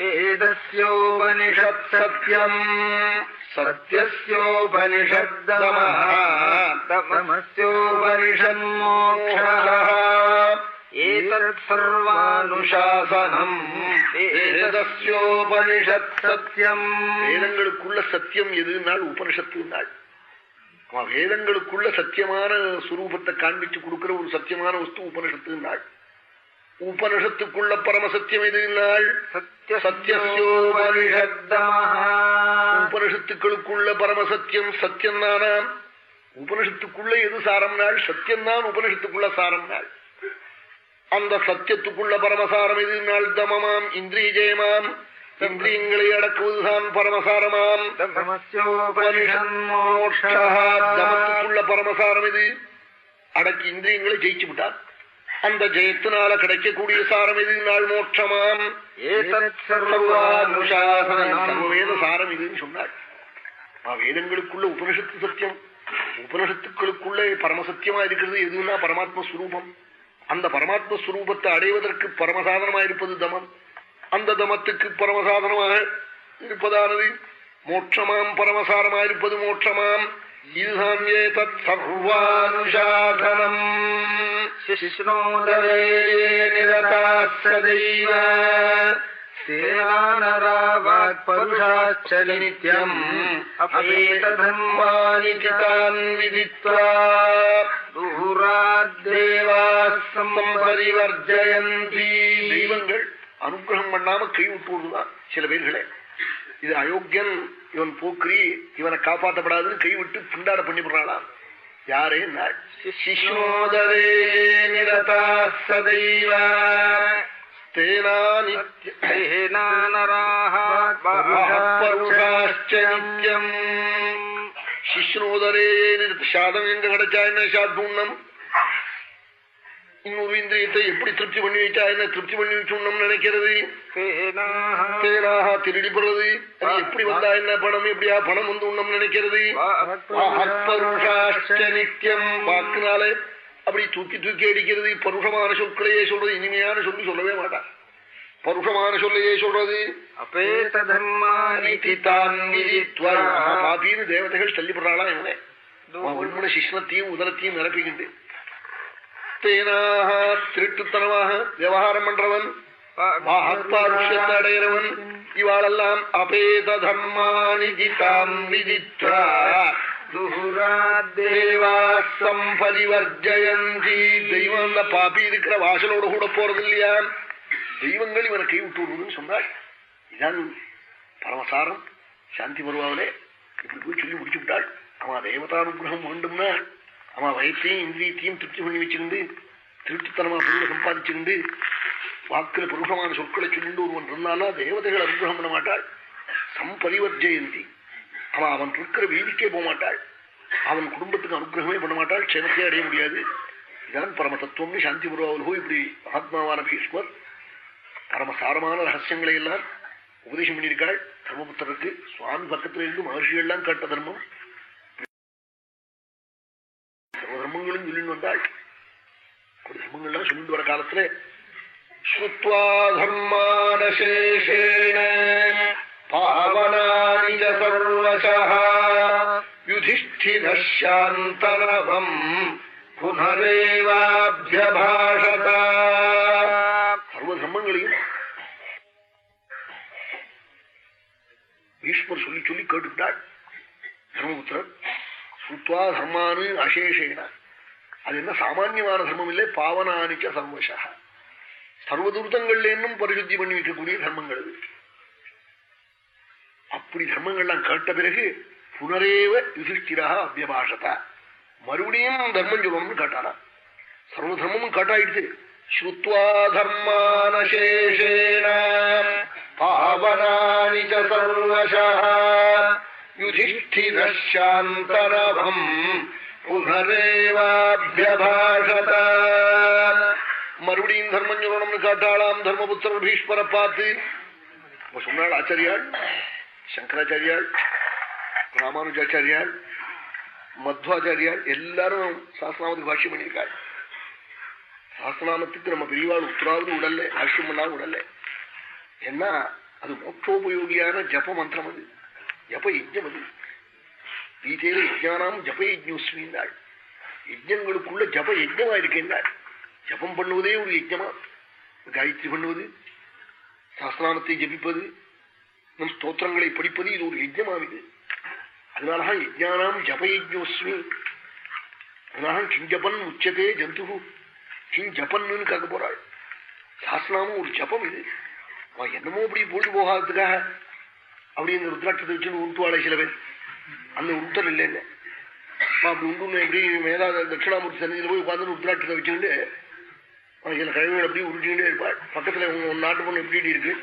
वेदस्योपनिषत् सत्यम् सत्यस्योपनिषद्दमस्योपनिषन्मोक्षः एतत् सर्वानुशासनम् वेदस्योपनिषत् सत्यम् வேதங்களுக்குள்ள சத்தியம் எதுனால் உபனிஷத்து நாள் வேதங்களுக்குள்ள சத்தியமான சுரூபத்தை காண்பிச்சு கொடுக்கிற ஒரு சத்தியமான வஸ்து உபனிஷத்து நாள் உபனிஷத்துக்குள்ள பரமசத்தியம் எது நாள் உபனிஷத்துக்களுக்குள்ள பரமசத்தியம் சத்தியம் தானா உபனிஷத்துக்குள்ள எது சாரம் நாள் சத்தியம் தான் உபனிஷத்துக்குள்ள சாரம் நாள் அந்த சத்தியத்துக்குள்ள பரமசாரம் எது நாள் தமமாம் இந்திரிய ஜெயமாம் இந்திரியங்களை அடக்குவதுதான் பரமசாரமாம். தமத்துக்குள்ள பரமசாரம் இது அடக்கி இந்திரியங்களை ஜெயிச்சு விட்டார். அந்த ஜெயத்தினால கிடைக்கக்கூடிய சாரம் எது நாள் மோட்சமாம். சர்வேத சாரம் இதுன்னு சொன்னாள் வேதங்களுக்குள்ள உபனிஷத்து சத்தியம். உபனிஷத்துக்களுக்குள்ள பரமசத்தியமா இருக்கிறது. எதுன்னா பரமாத்ம ஸ்வரூபம் அந்த பரமாத்ம ஸ்வரூபத்தை அடைவதற்கு பரமசாதனமா இருப்பது தமம். அந்த தமத்துக்கு பரமசாதனமாக இருப்பதானது. மோட்சமாம் பரமசாரமா இருப்பது மோட்சமாம். േതത്സർവാനുഷാധനം ശിശ്നോദരേ നിരതാസദൈവ സേനാനരാവാത്പരുഷാശ്ച നിത്യം അപേതധർമാനി ചിതാൻ ദൈവങ്ങൾ അനുഗ്രഹം ചില പേരുകളെ. ഇത് അയോഗ്യം இவன் போக்குரி இவனை காப்பாற்றப்படாதுன்னு கை விட்டு பிண்டாட பண்ணிவிடுறாளாம் யாரே? சிஷ்ணோதரே நிரதா சதைவ சிஷ்ணோதரே சாதம் எங்க கிடைச்சா என்ன சாத்பூர்ணம் இன்னொரு இந்திரியத்தை எப்படி திருப்தி பண்ணி வச்சா என்ன திருப்தி பண்ணி வச்சுடணும் நினைக்கிறது? தேனாக திருடிப்படுறது அது எப்படி வந்தா என்ன பணம்? எப்படியா பணம் வந்து உண்ணம் நினைக்கிறது? நித்தியம் வாக்குனாலே அப்படி தூக்கி தூக்கி அடிக்கிறது. பருஷமான சொற்களையே சொல்றது. இனிமையான சொல்லி சொல்லவே மாட்டான். பருஷமான சொல்லையே சொல்றது. பாபின்னு தேவதைகள் தள்ளிப்படுறாளா இவனே. உண்மன சிஷ்ணத்தையும் உதரத்தையும் நிரப்பிக்கிட்டு. தேனாக திருட்டுத்தனமாக விவகாரம் பண்றவன் மகத்பாருஷத்தை அடைகிறவன் இவாளெல்லாம் அபேத தர்மானி ஜிதாம் விதித்வா. பரிவர்ஜயந்தி தெய்வம் அந்த பாப்பி இருக்கிற வாசலோட கூட போறது இல்லையா தெய்வங்கள் இவனை கை விட்டு விடுவதுன்னு சொன்னாள். இதான் பரமசாரம் சாந்தி வருவாவிலே இப்படி போய் சொல்லி முடிச்சு விட்டாள் அவன் தேவதானுகிரகம் வேண்டும்னா அவன் வயசையும் இந்திரியத்தையும் திருப்தி பண்ணி வச்சிருந்து திருட்டுத்தனமா பொருளை சம்பாதிச்சிருந்து வாக்குல புருஷமான சொற்களை சொல்லிட்டு ஒருவன் இருந்தானா தேவதைகள் அனுகிரகம் பண்ண மாட்டாள். சம்பரிவர்ஜயந்தி. அவன் அவன் இருக்கிற வீதிக்கே போக மாட்டாள். அவன் குடும்பத்துக்கு அனுகிரகமே பண்ண மாட்டாள். க்ஷேமத்தையே அடைய முடியாது. இதான் பரம தத்துவம்னு சாந்தி புருவாவல்ஹோ இப்படி மகாத்மாவான பீஷ்மர் பரமசாரமான ரகசியங்களை எல்லாம் உபதேசம் பண்ணியிருக்காள். தர்மபுத்தருக்கு சுவாமி பக்கத்துல இருந்து மகர்ஷிகள்லாம் கேட்ட தர்மம். சர்வதர்மங்களும் சொல்லிட்டு வந்தாள் அப்படி தர்மங்கள்லாம் சொல்லிட்டு வர காலத்துல ஸ்ருத்வா தர்மானசேஷேண பாவனானி சர்வசா யுதிஷ்டிரசாந்தனவம் புனரேவாபியபாஷத சர்வதர்மங்களையும் பீஷ்மர் சொல்லி சொல்லி கேட்டுட்டாள் தர்மபுத்திரன் சுத்வா தர்மானு அசேஷேன. அது என்ன சாமான்யமான தர்மம் இல்லை பாவனானிச்ச சர்வசா. சர்வதுர்த்தங்கள்ல இன்னும் பரிசுத்தி பண்ணி வைக்கக்கூடிய தர்மங்கள் அப்படி தர்மங்கள்லாம் கேட்ட பிறகு புனரேவ யுதிஷ்டிரா அபியபாஷதா மறுபடியும் தர்மம் சொல்லணும்னு கேட்டாரா சர்வ தர்மமும் கேட்டாயிடுச்சு ஸ்ருத்வா தர்மானசேஷேன பாவனானிச்ச சர்வசா. யுதிஷ்டிரசாந்தரவம் புனரேவாபியபாஷத மறுபடியும் தர்மம் சொல்லணும்னு காட்டாளாம் தர்மபுத்திரர் பீஷ்மரை பார்த்து சொன்னாள் ஆச்சாரியாள் சங்கராச்சாரியாள் ராமானுஜாச்சாரியாள் மத்வாச்சாரியாள் எல்லாரும் சாஸ்திரநாமத்துக்கு பாஷ்யம் பண்ணியிருக்காள் சாஸ்திரநாமத்துக்கு நம்ம பெரியவாள் உத்தராவது உடல்ல பாஷ்யம் பண்ணாலும் உடல்ல என்ன அது மோட்சோபயோகியான ஜப மந்திரம் அது ஜப யஜ்யம் அது. கீதையில யஜ்ஞானாம் ஜப யஜ்ஞோஸ்மின்னாள் யஜ்யங்களுக்குள்ள ஜப யஜ்யமா இருக்கின்றாள் ஜபம் பண்ணுவதே ஒரு யஜ்யமா காயத்ரி பண்ணுவது சாஸ்திராமத்தை ஜபிப்பது நம் ஸ்தோத்திரங்களை படிப்பது இது ஒரு யஜ்யமாவிது அதனாலதான் யஜ்ஞானாம் ஜப யஜ்யோஸ்மி அதனால கிஞ்சபன் உச்சதே ஜந்து கிங் ஜபன்னு கேட்க போறாள். சாஸ்திரமும் ஒரு ஜபம் இது. அவன் என்னமோ அப்படி போட்டு போகாததுக்காக அப்படி இந்த ருத்ராட்சத்தை வச்சு உருட்டுவாளை சில பேர். அந்த உருட்டல் இல்லைன்னு அப்படி உண்டு எப்படி மேலா தட்சிணாமூர்த்தி சன்னதியில் போய் உட்காந்து ருத்ராட்சத்தை வச்சுக்கிட்டு சில கழிவுகள் அப்படியே உருட்டிக்கிட்டே இருப்பாள். பக்கத்துல உங்க நாட்டு பொண்ணு எப்படி இருக்கு?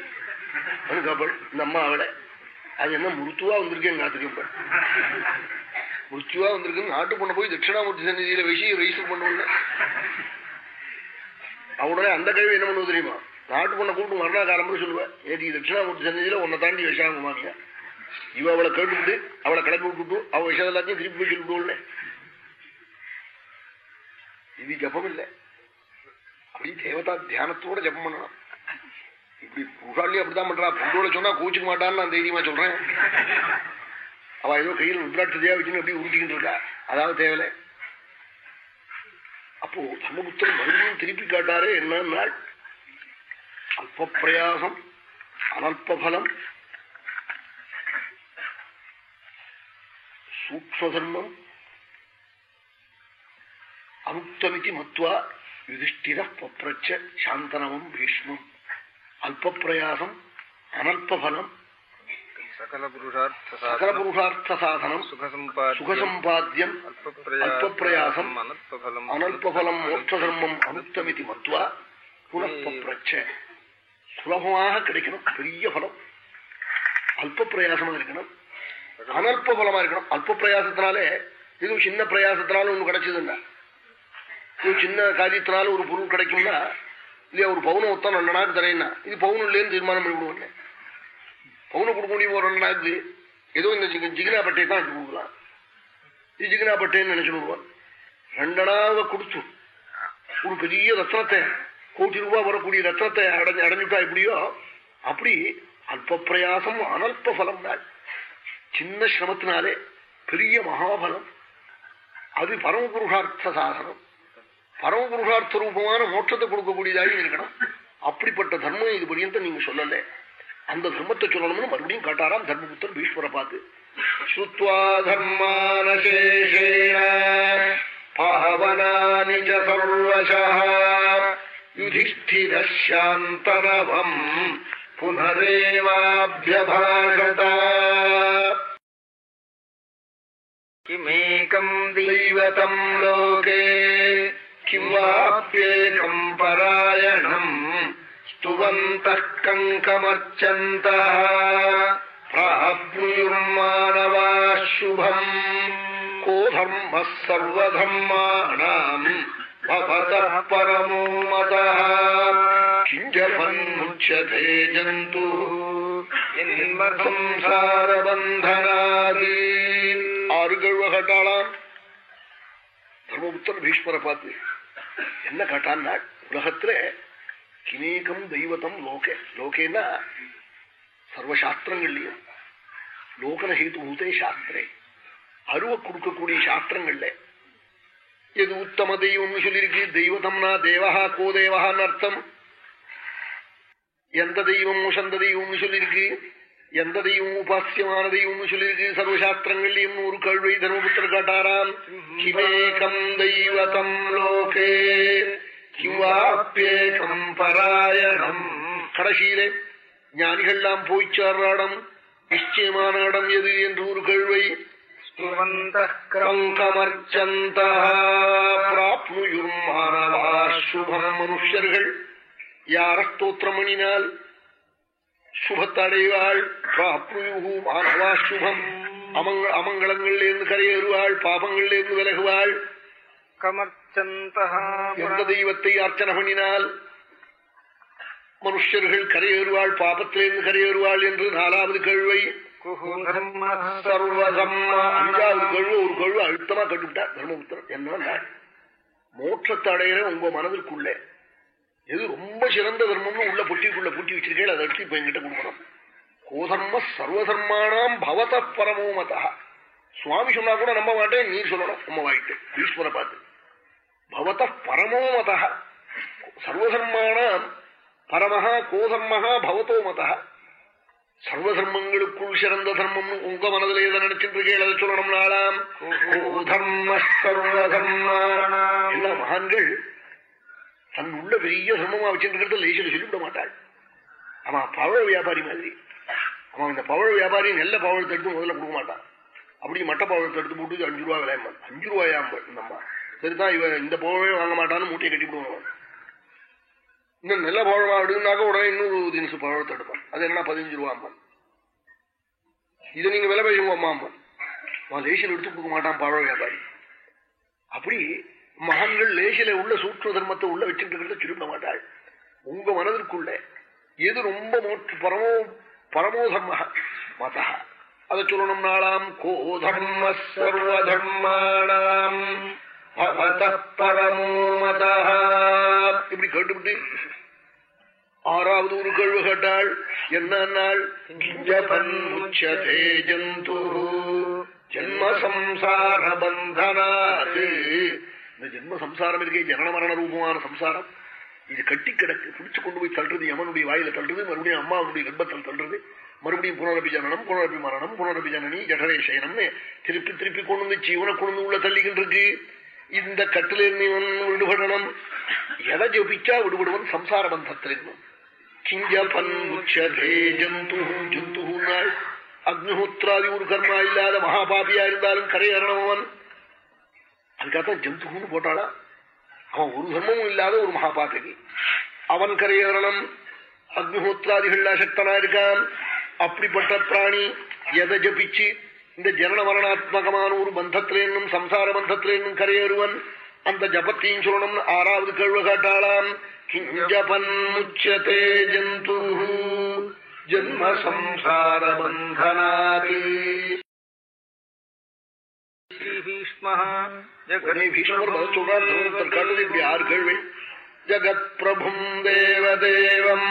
காப்பாள். இந்த அம்மா அவளை. அது என்ன முருத்துவா வந்திருக்கேன் காத்துக்கப்பாள் முருத்துவா வந்திருக்கு நாட்டு பொண்ணை போய் தட்சிணாமூர்த்தி சன்னதியில வச்சு ரெஜிஸ்டர் பண்ணுவோம்ல அவனுடைய அந்த கழிவு என்ன பண்ணுவது தெரியுமா? நாட்டு பொண்ணை கூப்பிட்டு மறுநாள் சொல்லுவேன் நேற்று தட்சிணாமூர்த்தி சன்னிதியில உன்னை தாண்டி விஷாங்குமாங்க இவ அவளை கேட்டுவிட்டு அவளை கிளப்பி விட்டுட்டு அவ விஷயம் எல்லாத்தையும் திருப்பி போய் சொல்லிவிடுவோம்ல இது ஜபம் இல்லை. அப்படி தேவதா தியானத்தோட ஜபம் பண்ணணும். இப்படி புகாளி அப்படிதான் பண்றா. பொண்ணோட சொன்னா கூச்சுக்க மாட்டான்னு நான் தைரியமா சொல்றேன். அவ ஏதோ கையில் ருத்ராட்சதையா வச்சுன்னு அப்படி உருட்டிக்கிட்டு இருக்கா. அதாவது தேவலை அப்போ தர்மபுத்திரன் மறுபடியும் திருப்பி காட்டாரு என்னன்னா அல்ப பிரயாசம் அனல்பலம் சூக்மதர்மம் அனுக்தமிதி மத்வா யுதிஷ்டிர பப்ரச்ச சாந்தனமும் பீஷ்மம். அல்ப பிரயாசம் அனல்பலம் சகல புருஷார்த்த சாதனம் சுகசம்பாத்தியம் அல்பப்பிரயாசம் அனல்பலம் மோட்சதர்மம் அனுத்தமிதி மத்வா புனப்பப்ரச்ச சுலபமாக கிடைக்கணும். பெரிய பலம். அல்ப பிரயாசமா இருக்கணும். அனல்ப பலமா இருக்கணும். அல்ப பிரயாசத்தினாலே இது சின்ன பிரயாசத்தினாலும் ஒண்ணு கிடைச்சதுன்னா இது சின்ன காரியத்தினால ஒரு பொருள் கிடைக்கும்னா இல்லையா ஒரு பவுன ஒத்தம் ரெண்டு நாள் தரேன்னா இது பவுன் இல்லைன்னு தீர்மானம் பண்ணி விடுவோம் பவுன கொடுக்க முடியும் ஒரு ரெண்டு நாளுக்கு ஏதோ இந்த ஜிகினா பட்டையை தான் எடுத்து கொடுக்கலாம். இது ஜிகினா பட்டைன்னு நினைச்சு விடுவான் கொடுத்து ஒரு பெரிய ரத்னத்தை கோடி ரூபாய் வரக்கூடிய ரத்னத்தை அடைஞ்சு அடைஞ்சுட்டா எப்படியோ? அப்படி அல்ப பிரயாசம் அனல்ப பலம் தான். சின்ன சிரமத்தினாலே பெரிய மகாபலம். அது பரமபுருஷார்த்த சாதனம். பரமபுருஷார்த்த ரூபமான மோட்சத்தை கொடுக்கக்கூடியதாக இருக்கணும். அப்படிப்பட்ட தர்மம் இது பரியந்த நீங்க சொல்லல. அந்த தர்மத்தை சொல்லணும்னு மறுபடியும் காட்டாராம் தர்மபுத்தர் பீஷ்மரை பார்த்து ஸ்ருத்வா தர்மானசேஷேண பாவனானி சர்வசா யுதிஷ்டிரசாந்தரவம் புனரேவாபியபாஷத किमेकम् दैवतम् लोके किं वाप्येकम् परायणम् स्तुवन्तः कङ्कमर्चन्तः प्राप्नुयुर्मानवाः शुभम् को धर्मः सर्वधर्माणाम् भवतः परमो मतः किञ्जपन्मुच्यते जन्तुः संसारबन्धनादि ஆறு கழுவ காட்டாளாம் தர்மபுத்தர் பீஷ்மரை பார்த்து என்ன காட்டான்னா உலகத்துல கினேகம் தெய்வத்தம் லோகே லோகேன்னா சர்வசாஸ்திரங்கள்லயும் லோகன ஹேதுபூதே சாஸ்திரே அருவ கொடுக்கக்கூடிய சாஸ்திரங்கள்ல எது உத்தம தெய்வம்னு சொல்லியிருக்கு? தெய்வதம்னா தேவஹா கோ தேவஹான்னு அர்த்தம்? எந்த தெய்வம் உஷந்த தெய்வம்னு சொல்லியிருக்கு? எந்த தெய்வம் உபாசியமான தெய்வம்னு சொல்லியிருக்கு? சர்வசாஸ்திரங்கள்லயும் ஒரு கல்வி தர்மபுத்தர் காட்டாராம். கிமேகம் தெய்வதம் லோகே கிவாப்பேகம் பராயணம். கடைசியிலே ஞானிகள்லாம் போய் சேர்றாடம். நிச்சயமான இடம் எது என்று ஒரு கல்வை சுபம் மனுஷர்கள் யார ஸ்தோத்திரம் பண்ணினால் சுபத்தடைவாள் பிராப்னுயு மானவா சுபம் அமங்க அமங்கலங்கள்ல இருந்து கரையேறுவாள் பாபங்கள்ல இருந்து விலகுவாள் எந்த தெய்வத்தை அர்ச்சனை பண்ணினால் மனுஷர்கள் கரையேறுவாள் பாபத்திலிருந்து கரையேறுவாள் என்று நாலாவது சர்வதம்மா அஞ்சாவது கழுவு ஒரு கழுவு அழுத்தமா கட்டுவிட்டார் தர்மபுத்திரன் என்ன மோட்சத்தை அடையிற உங்க மனதிற்குள்ளே. எது ரொம்ப சிறந்த தர்மம்னு உள்ள பொட்டிக்குள்ள பூட்டி வச்சிருக்கேன் அதை எடுத்து இப்ப என்கிட்ட கொடுக்கணும். கோதர்ம சர்வதர்மானாம் பவத பரமோ மதா சுவாமி சொன்னா கூட நம்ப மாட்டேன் நீ சொல்லணும். நம்ம வாயிட்டு ஈஸ்வரை பார்த்து பவத பரமோ மத சர்வதர்மானாம் பரமஹா கோதர்மஹா பவதோ மத சர்வ தர்மங்களுக்குள் சிறந்த தர்மம் உங்க மனதில் எதை நினைச்சிட்டு இருக்கே அதை சொல்லணும் நாளாம்? எல்லா மகான்கள் தன் உள்ள பெரிய தர்மமா வச்சிருக்கிறத லேசில சொல்லிவிட மாட்டாள். அவன் பவழ வியாபாரி மாதிரி. அவன் இந்த பவழ வியாபாரி நல்ல பவழத்தை எடுத்து முதல்ல கொடுக்க மாட்டான். அப்படி மட்ட பவழத்தை எடுத்து போட்டு அஞ்சு ரூபா விளையாமல் அஞ்சு ரூபாயாம்பல் இந்த அம்மா சரிதான் இவன் இந்த பவழமே வாங்க மாட்டான்னு மூட்டையை கட்டி விடுவான். இன்னும் நல்ல பழமா அப்படின்னாக்க உடனே இன்னொரு தினசு பழத்தை எடுப்பான். அது என்ன பதினஞ்சு ரூபா அம்மா இதை நீங்க விலை பேசுவோம் அம்மா அவன் லேசில் எடுத்து கொடுக்க மாட்டான் பழ வியாபாரி. அப்படி மகான்கள் லேசில உள்ள சூற்று தர்மத்தை உள்ள வச்சுட்டு இருக்கிறத சொல்லிவிட மாட்டாள். உங்க மனதிற்குள்ள எது ரொம்ப மோற்று பரமோ பரமோ தர்ம மத. அதை சொல்லணும் நாளாம். கோ தர்ம சர்வதர்மாணாம் இப்படி கேட்டுவிட்டு ஆறாவது ஒரு கேள்வி கேட்டாள் என்ன ஜந்து. ஜென்ம பந்தனாது. இந்த ஜென்மசம்சாரம் இருக்கே ஜனன மரண ரூபமான சம்சாரம். இது கட்டி கிடக்கு பிடிச்சு கொண்டு போய் தள்ளுறது யமனுடைய வாயில தள்ளுறது மறுபடியும் அம்மாவுடைய கர்ப்பத்தில் தள்ளுறது மறுபடியும் புனரபி ஜனனம் புனரபி மரணம் புனரபி ஜனனி ஜடரேஷயனம்னு திருப்பி திருப்பி கொண்டு வந்து ஜீவனை கொண்டு உள்ள தள்ளிக்கிட்டு இருக்கு இந்த கட்டில விடுபடணும். எதை ஜபிச்சா விடுபடுவன் சம்சார பந்தத்திலிருந்தும் கிஞ்சபன் அக்னிஹோத்ராதி ஒரு கர்மா இல்லாத மகாபாபியா இருந்தாலும் கரையறணவன் அதுக்காகத்தான் ஜந்துகுன்னு போட்டாளா? அவன் ஒரு தர்மமும் இல்லாத ஒரு மகாபாபகி அவன் கரையேறணும். அக்னிஹோத்ராதிகள் அசக்தனா இருக்கான் அப்படிப்பட்ட பிராணி எதை ஜபிச்சு இந்த ஜனன மரணாத்மகமான ஒரு பந்தத்திலேனும் சம்சார பந்தத்திலேனும் கரையேறுவன் அந்த ஜபத்தையும் சொல்லணும் ஆறாவது கேள்வி காட்டாளாம். கிஞ்சபன் முச்சதே ஜந்து ஜன்ம சம்சார பந்தனாதி. ஜகத் பிரபும் தேவதேவம்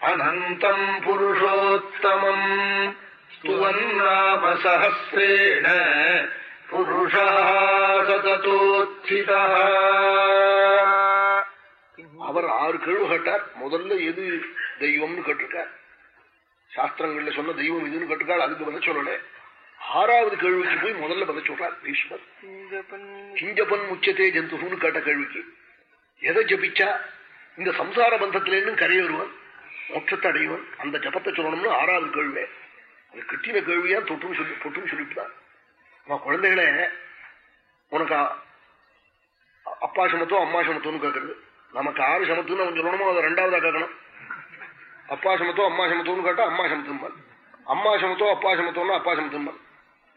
அனந்தம் புருஷோத்தமம். சஹசிரேண புருஷா சததோத்திதா அவர் ஆறு கேள்வி கேட்டார். முதல்ல எது தெய்வம்னு கேட்டிருக்கார். சாஸ்திரங்கள்ல சொன்ன தெய்வம் இதுன்னு கேட்டிருக்காள் அதுக்கு பதில் சொல்லல. ஆறாவது கேள்விக்கு போய் முதல்ல பதில் சொல்றார் பீஷ்மர் கிஞ்சபன் முச்சத்தே ஜந்துன்னு கேட்ட கேள்விக்கு. எதை ஜபிச்சா? இந்த சம்சார பந்தத்திலேருந்து கரைய வருவான் மோட்சத்தை அடைவன். அந்த ஜபத்தை சொல்லணும்னு ஆறாவது கேள்வி. அது கிட்டின கேள்வியா தொட்டும் சொல்லி தொட்டும் சொல்லிவிட்டுதான் அவன் குழந்தைகளே உனக்கு அப்பா சமத்தோ அம்மா சமத்தோன்னு கேட்கறது நமக்கு ஆறு சமத்துன்னு அவன் சொல்லணுமோ? அதை ரெண்டாவதா கேட்கணும். அப்பா சமத்தோ அம்மா சமத்தோன்னு கேட்டா அம்மா சமத்தும்பான் அம்மா சமத்தோ அப்பா சமத்தோன்னா அப்பா சமத்தும்பான்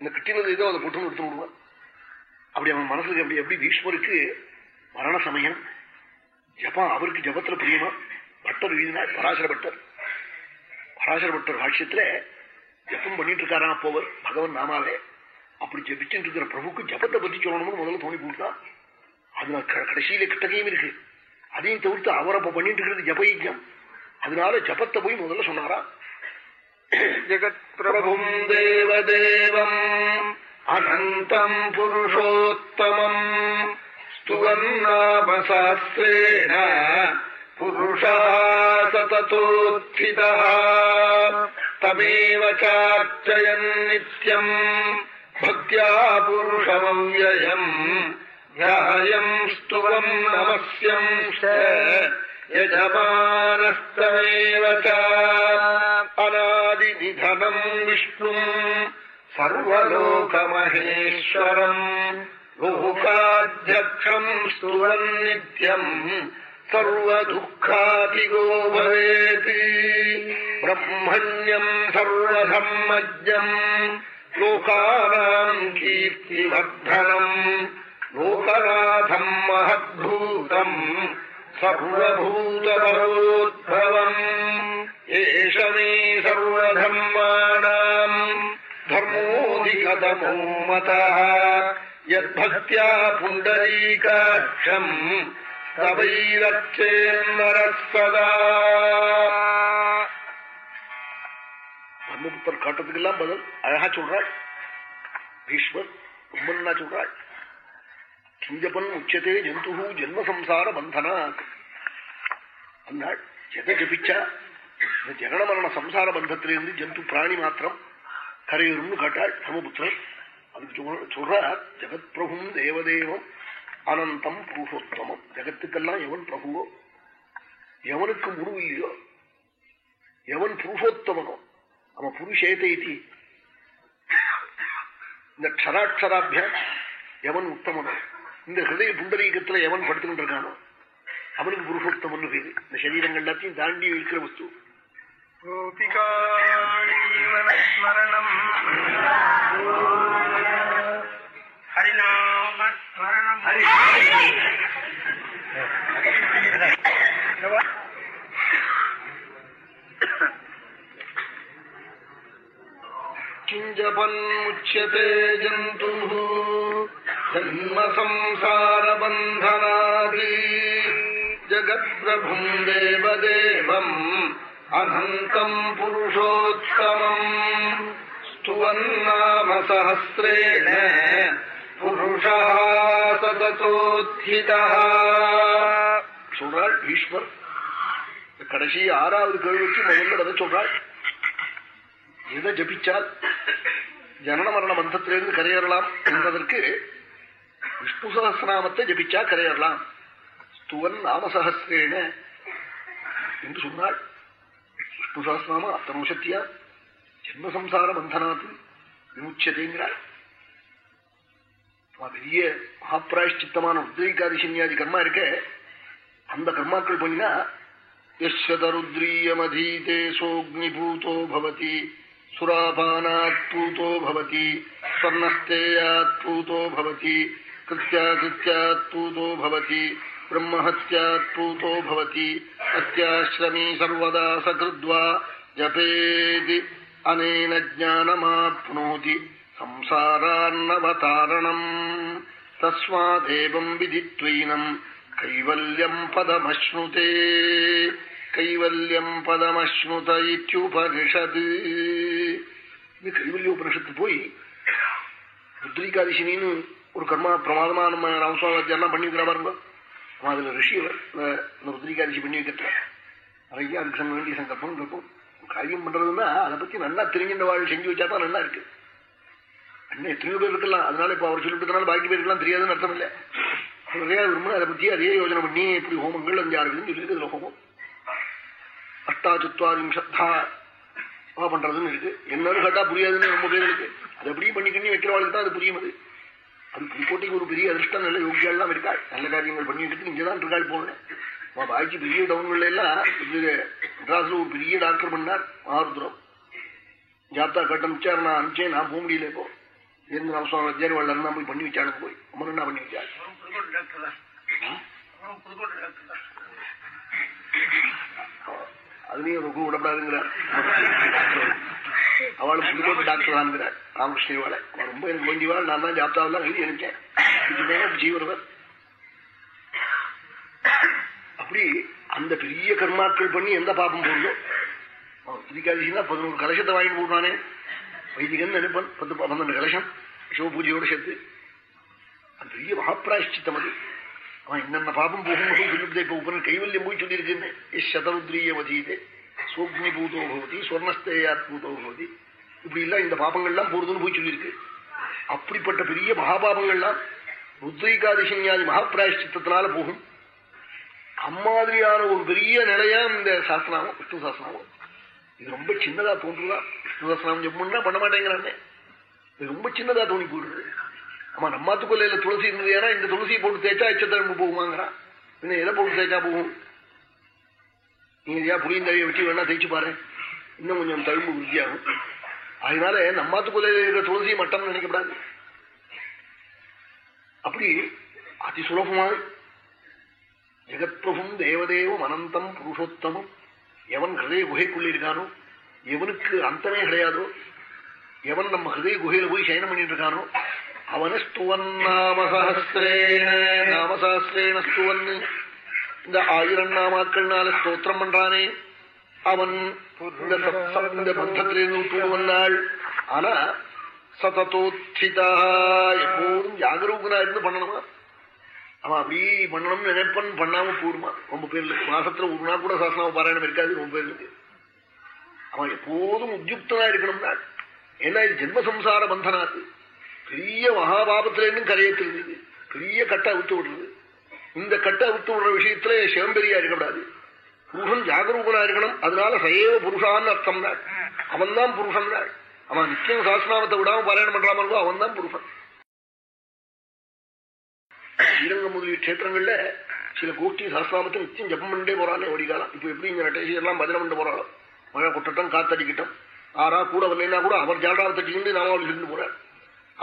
இந்த கிட்டினது ஏதோ அதை பொட்டுன்னு எடுத்து விடுவான் அப்படி அவன் மனசுக்கு அப்படி எப்படி பீஷ்மருக்கு மரண சமயம்? ஜபம் அவருக்கு ஜபத்துல பிரியமா? பட்டர் எழுதினார் பராசர பட்டர் பராசர பட்டர் பாஷ்யத்துல ஜப்பம் பண்ணிட்டு இருக்காரா போவர் பகவன் நாமாவே அப்படி ஜபிச்சுட்டு இருக்கிற பிரபுக்கு ஜபத்தை பத்தி சொல்லணும்னு முதல்ல தோணி போட்டா அது கடைசியில கிட்டகையும் இருக்கு. அதையும் தவிர்த்து அவர் பண்ணிட்டு இருக்கிறது ஜபயஜம் அதனால ஜபத்தை போய் முதல்ல சொன்னாரா? ஜெகத் பிரபும் தேவதேவம் அனந்தம் புருஷோத்தமம் ஸ்துவன்னாபசாஸ்திரேண புருஷா சததோத்சிதா தமேவ சார்ச்சயன் நித்யம் பக்தியா புருஷமவ்யயம் நியாயம் ஸ்துவம் நமஸ்யம் யஜமானஸ்தமேவ அநாதிநிதனம் விஷ்ணுவும் சர்வலோகமகேஸ்வரம் லோகாத்தியக்ஷம் ஸ்துவம் நித்யம் സർവദുഃഖാതികോ ഭവേത് ബ്രഹ്മണ്യം സർവസമ്മജ്ഞം ലോകാനാം കീർത്തിവർദ്ധനം ലോകനാഥം മഹദ്ഭൂതം സർവഭൂതപരോദ്ഭവം ഏഷ മേ സർവധർമാണാം ധർമ്മോധികതമോ മത യദ്ഭക്തിയാ പുണ്ടരീകാക്ഷം தவைரட்சேன்மரஸ்பதா மன்மபுத்தர் காட்டத்துக்கெல்லாம் பதில் அழகா சொல்றாள். பீஷ்மர் உம்மன்னா சொல்றாள். கிஞ்சபன் உச்சத்தே ஜந்து ஜென்மசம்சார பந்தனா. அந்தாள் எதை ஜபிச்சா? இந்த ஜனன மரண சம்சார பந்தத்திலிருந்து ஜந்து பிராணி மாத்திரம் கரையேறும்னு கேட்டாள் தர்மபுத்திரன். அதுக்கு சொல்ற ஜெகத் பிரபும் தேவதேவம் அனந்தம் புருஷோத்தமம் ஜகத்துக்கெல்லாம் எவன் பிரபுவோ? எவனுக்கு முடிவு இல்லையோ எவன் புருஷோத்தமனோ அவன் புருஷேதை இந்த க்ஷராட்சராபியான் எவன் உத்தமனோ? இந்த ஹிருதய புண்டரீகத்துல எவன் படுத்துக்கிட்டு இருக்கானோ அவனுக்கு புருஷோத்தமன் பேரு. இந்த சரீரங்கள் எல்லாத்தையும் தாண்டி இருக்கிற வஸ்து. கோபிகாணீவனஸ்மரணம் ஜந்து ஜன்ம சம்சாரபந்தனாதி ஜகத்பிரபும் தேவதேவம் அனந்தம் புருஷோத்தமம். ஸ்துவன்னாம சஹசிரேண புருஷா சததோத்ஹிதா சொல்றாள் ஈஸ்வர். கடைசி ஆறாவது கேள்விக்கு முதல்ல அதை சொல்றாள் எதை ஜபிச்சால் ஜனன மரண பந்தத்திலிருந்து கரையேறலாம் என்பதற்கு விஷ்ணு சகசிரநாமத்தை ஜபிச்சா கரையேறலாம். ஸ்துவன் நாமசகசிரேன என்று சொன்னாள். விஷ்ணு சகசிரநாம அத்தனோஷத்தியா ஜென்மசம்சார பந்தனாத்து விமுச்சதேங்கிறாள். பெரிய மகாபிராயஷ்சித்தமான உத்ரீகாதிசன்யாதி கர்மா இருக்க அந்த கர்மாக்கள் பண்ணினா யஸ்வதருத்ரீயமதீதே சோக்னிபூதோ பவதி சுராபானாத் பூதோ பவதி ஸ்வர்ணஸ்தேயாத் பூதோ பவதி கிருத்தியாகிருத்தியாத் பூதோ பவதி பிரம்மஹத்யாத் பூதோ பவதி அத்தியாசிரமீ சர்வதா சகிருத்வா ஜபேதி அனேன ஜானமாப்னோதி சம்சாரான்னவதாரணம் தஸ்மாதேவம் விதித்வைனம் கைவல்யம் பதமஸ்னுதே கைவல்யம் பதமஸ்னுத இத்தியுபனிஷது இது கைவல்ய உபனிஷத்து போய் ருத்ரிகாதிசினின்னு ஒரு கர்மா பிரமாதமா நம்ம ராமசுவாமியெல்லாம் பண்ணி வைக்கிறா பாருங்க அவன் அதுல ரிஷி இந்த ருத்ரிகாதிசி பண்ணி வைக்கிற நிறைய அதுக்கு சங்க வேண்டிய சங்கல்பம் இருக்கும் காரியம் பண்றதுன்னா அதை பத்தி நல்லா தெரிஞ்சின்ற வாழ் செஞ்சு வச்சா தான் நல்லா இருக்கு அண்ணன் எத்தனையோ பேர் இருக்கலாம். அதனால இப்ப அவர் சொல்லிட்டு பாக்கி பேருக்கெல்லாம் தெரியாதுன்னு அர்த்தம் இல்லை. நிறைய விரும்பும் அதை பத்தி அதே யோஜனை பண்ணி இப்படி ஹோமங்கள் அஞ்சு ஆறு விதம் சொல்லியிருக்கு அதுல ஹோமம் அஷ்டாச்சுத்வாரிம்சத்தா பண்றதுன்னு இருக்கு. என்னன்னு கேட்டா புரியாதுன்னு ரொம்ப பேருக்கு அது எப்படி பண்ணி பண்ணி வைக்கிறவாளுக்கு தான் அது புரியும் அது. அது புதுக்கோட்டைக்கு ஒரு பெரிய அதிர்ஷ்டம் நல்ல யோகியாலாம் இருக்காள். நல்ல காரியங்கள் பண்ணிட்டு இங்கதான் இருக்காள் போனேன் பாய்ச்சி பெரிய டவுன்கள் எல்லாம் மெட்ராஸ்ல ஒரு பெரிய டாக்டர் பண்ணார் மகாருத்ரம் ஜாப்தா கட்டமிச்சார் நான் அனுப்பிச்சேன் நான் போக முடியல இப்போ. இருந்தாலும் நம்ம சுவாமி வஜ்ஜாரி வாழ் தான் போய் பண்ணி வச்சாலும் போய். அம்மன் என்ன பண்ணி வச்சாரு அதுலயும் ரொம்ப விடப்படாதுங்கிறார். அவளும் புதுக்கோட்டை டாக்டர் தான்ங்கிறார் ராமகிருஷ்ணவாளை அவள் ரொம்ப எனக்கு வேண்டியவாள் நான் தான் ஜாப்தாவெல்லாம் எழுதி நினைச்சேன் ஜீவனவர் அப்படி அந்த பெரிய கர்மாக்கள் பண்ணி எந்த பாப்பம் போடுதோ? திரிகாதிசினா பதினோரு கலசத்தை வாங்கிட்டு போடுறானே? வைதிகன் நினைப்பன் பத்து பன்னெண்டு கலசம் சிவ பூஜையோட சேர்த்து அது பெரிய மகாபிராயஷ்டித்தம் அது அவன் என்னென்ன பாபம் போகும் சொல்லிட்டு இப்ப உபன் கைவல்யம் போய் சொல்லியிருக்கேன் சதருத்ரிய வதீதே சூக்னி பூதோ பவதி சுவர்ணஸ்தேயாத் பூதோ பவதி இப்படி எல்லாம் இந்த பாபங்கள்லாம் போறதுன்னு போய் சொல்லியிருக்கு அப்படிப்பட்ட பெரிய மகாபாபங்கள்லாம் ருத்ரிகாதிசன்யாதி மகாபிராயஷ்டித்தத்தினால போகும் அம்மாதிரியான ஒரு பெரிய நிலையா இந்த சாஸ்திராமம் விஷ்ணு சாஸ்திராமம் இது ரொம்ப சின்னதா தோன்றுதா? விஷ்ணு சாஸ்திராமம் ஜம்முன்னா பண்ண மாட்டேங்கிறானே. இது ரொம்ப சின்னதா தோணி போடுறது ஆமா நம்மாத்து கொள்ளையில துளசி இருந்தது ஏன்னா இந்த துளசியை போட்டு தேய்ச்சா எச்சத்தழம்பு போகுமாங்கிறான். இன்னும் எதை போட்டு தேய்ச்சா போகும்? நீங்க ஏன் புளியந்தழியை வெட்டி வேணா தேய்ச்சி பாரு. இன்னும் கொஞ்சம் தழும்பு விருத்தியாகும் அதனால நம்மாத்து கொள்ளையில இருக்கிற துளசி மட்டம் நினைக்கப்படாது. அப்படி அதி சுலபமாக ஜெகத்பிரபும் தேவதேவம் அனந்தம் புருஷோத்தமம். எவன் ஹிருதய குகைக்குள்ளே இருக்கானோ? எவனுக்கு அந்தமே கிடையாதோ? எவன் நம்ம ஹிருதய குகையில போய் சயனம் பண்ணிட்டு இருக்கானோ? அவன நாமசாஸ்திரேன நாமசஹசிரேண ஸ்துவன் இந்த ஆயிரம் நாமாக்கள்னால ஸ்தோத்திரம் பண்றானே. அவன் இந்த பந்தத்திலிருந்து விட்டு வந்தாள். ஆனா சததோத்திதா எப்போதும் ஜாகரூகனா இருந்து பண்ணணுமா? அவன் அப்படியே பண்ணணும்னு நினைப்பன் பண்ணாம போருமா? ரொம்ப பேர்ல மாசத்துல ஒரு நாள் கூட சாசனாம பாராயணம் இருக்காது ரொம்ப பேருக்கு அவன் எப்போதும் உத்யுக்தனா இருக்கணும்னா ஏன்னா இது ஜென்ம சம்சார பந்தனாது பெரிய மகாபாபத்துல இன்னும் கரையத்திருந்தது பெரிய கட்டை அவுத்து விடுறது. இந்த கட்டை அவுத்து விடுற விஷயத்துல சிவம்பெரியா இருக்கக்கூடாது புருஷன் ஜாகரூகனா இருக்கணும். அதனால சயேவ புருஷான்னு அர்த்தம் தான் அவன் தான் புருஷன் தான் அவன் நிச்சயம் சாஸ்திராமத்தை விடாம பாராயணம் பண்றாம அவன் தான் புருஷன். ஸ்ரீரங்கம் முதலிய கஷேத்திரங்கள்ல சில கோஷ்டி சாஸ்திராமத்தை நிச்சயம் ஜப்பம் பண்ணிட்டே போறானே ஓடிக்காலம் இப்ப எப்படி இங்க நட்டேசி எல்லாம் பஜனை பண்ண போறாளோ. மழை கொட்டட்டும் காத்தடிக்கட்டும் ஆறா கூட வரலைன்னா கூட அவர் ஜாடாவத்தை சொல்லிட்டு அவள் சொல்லிட்டு போறாள்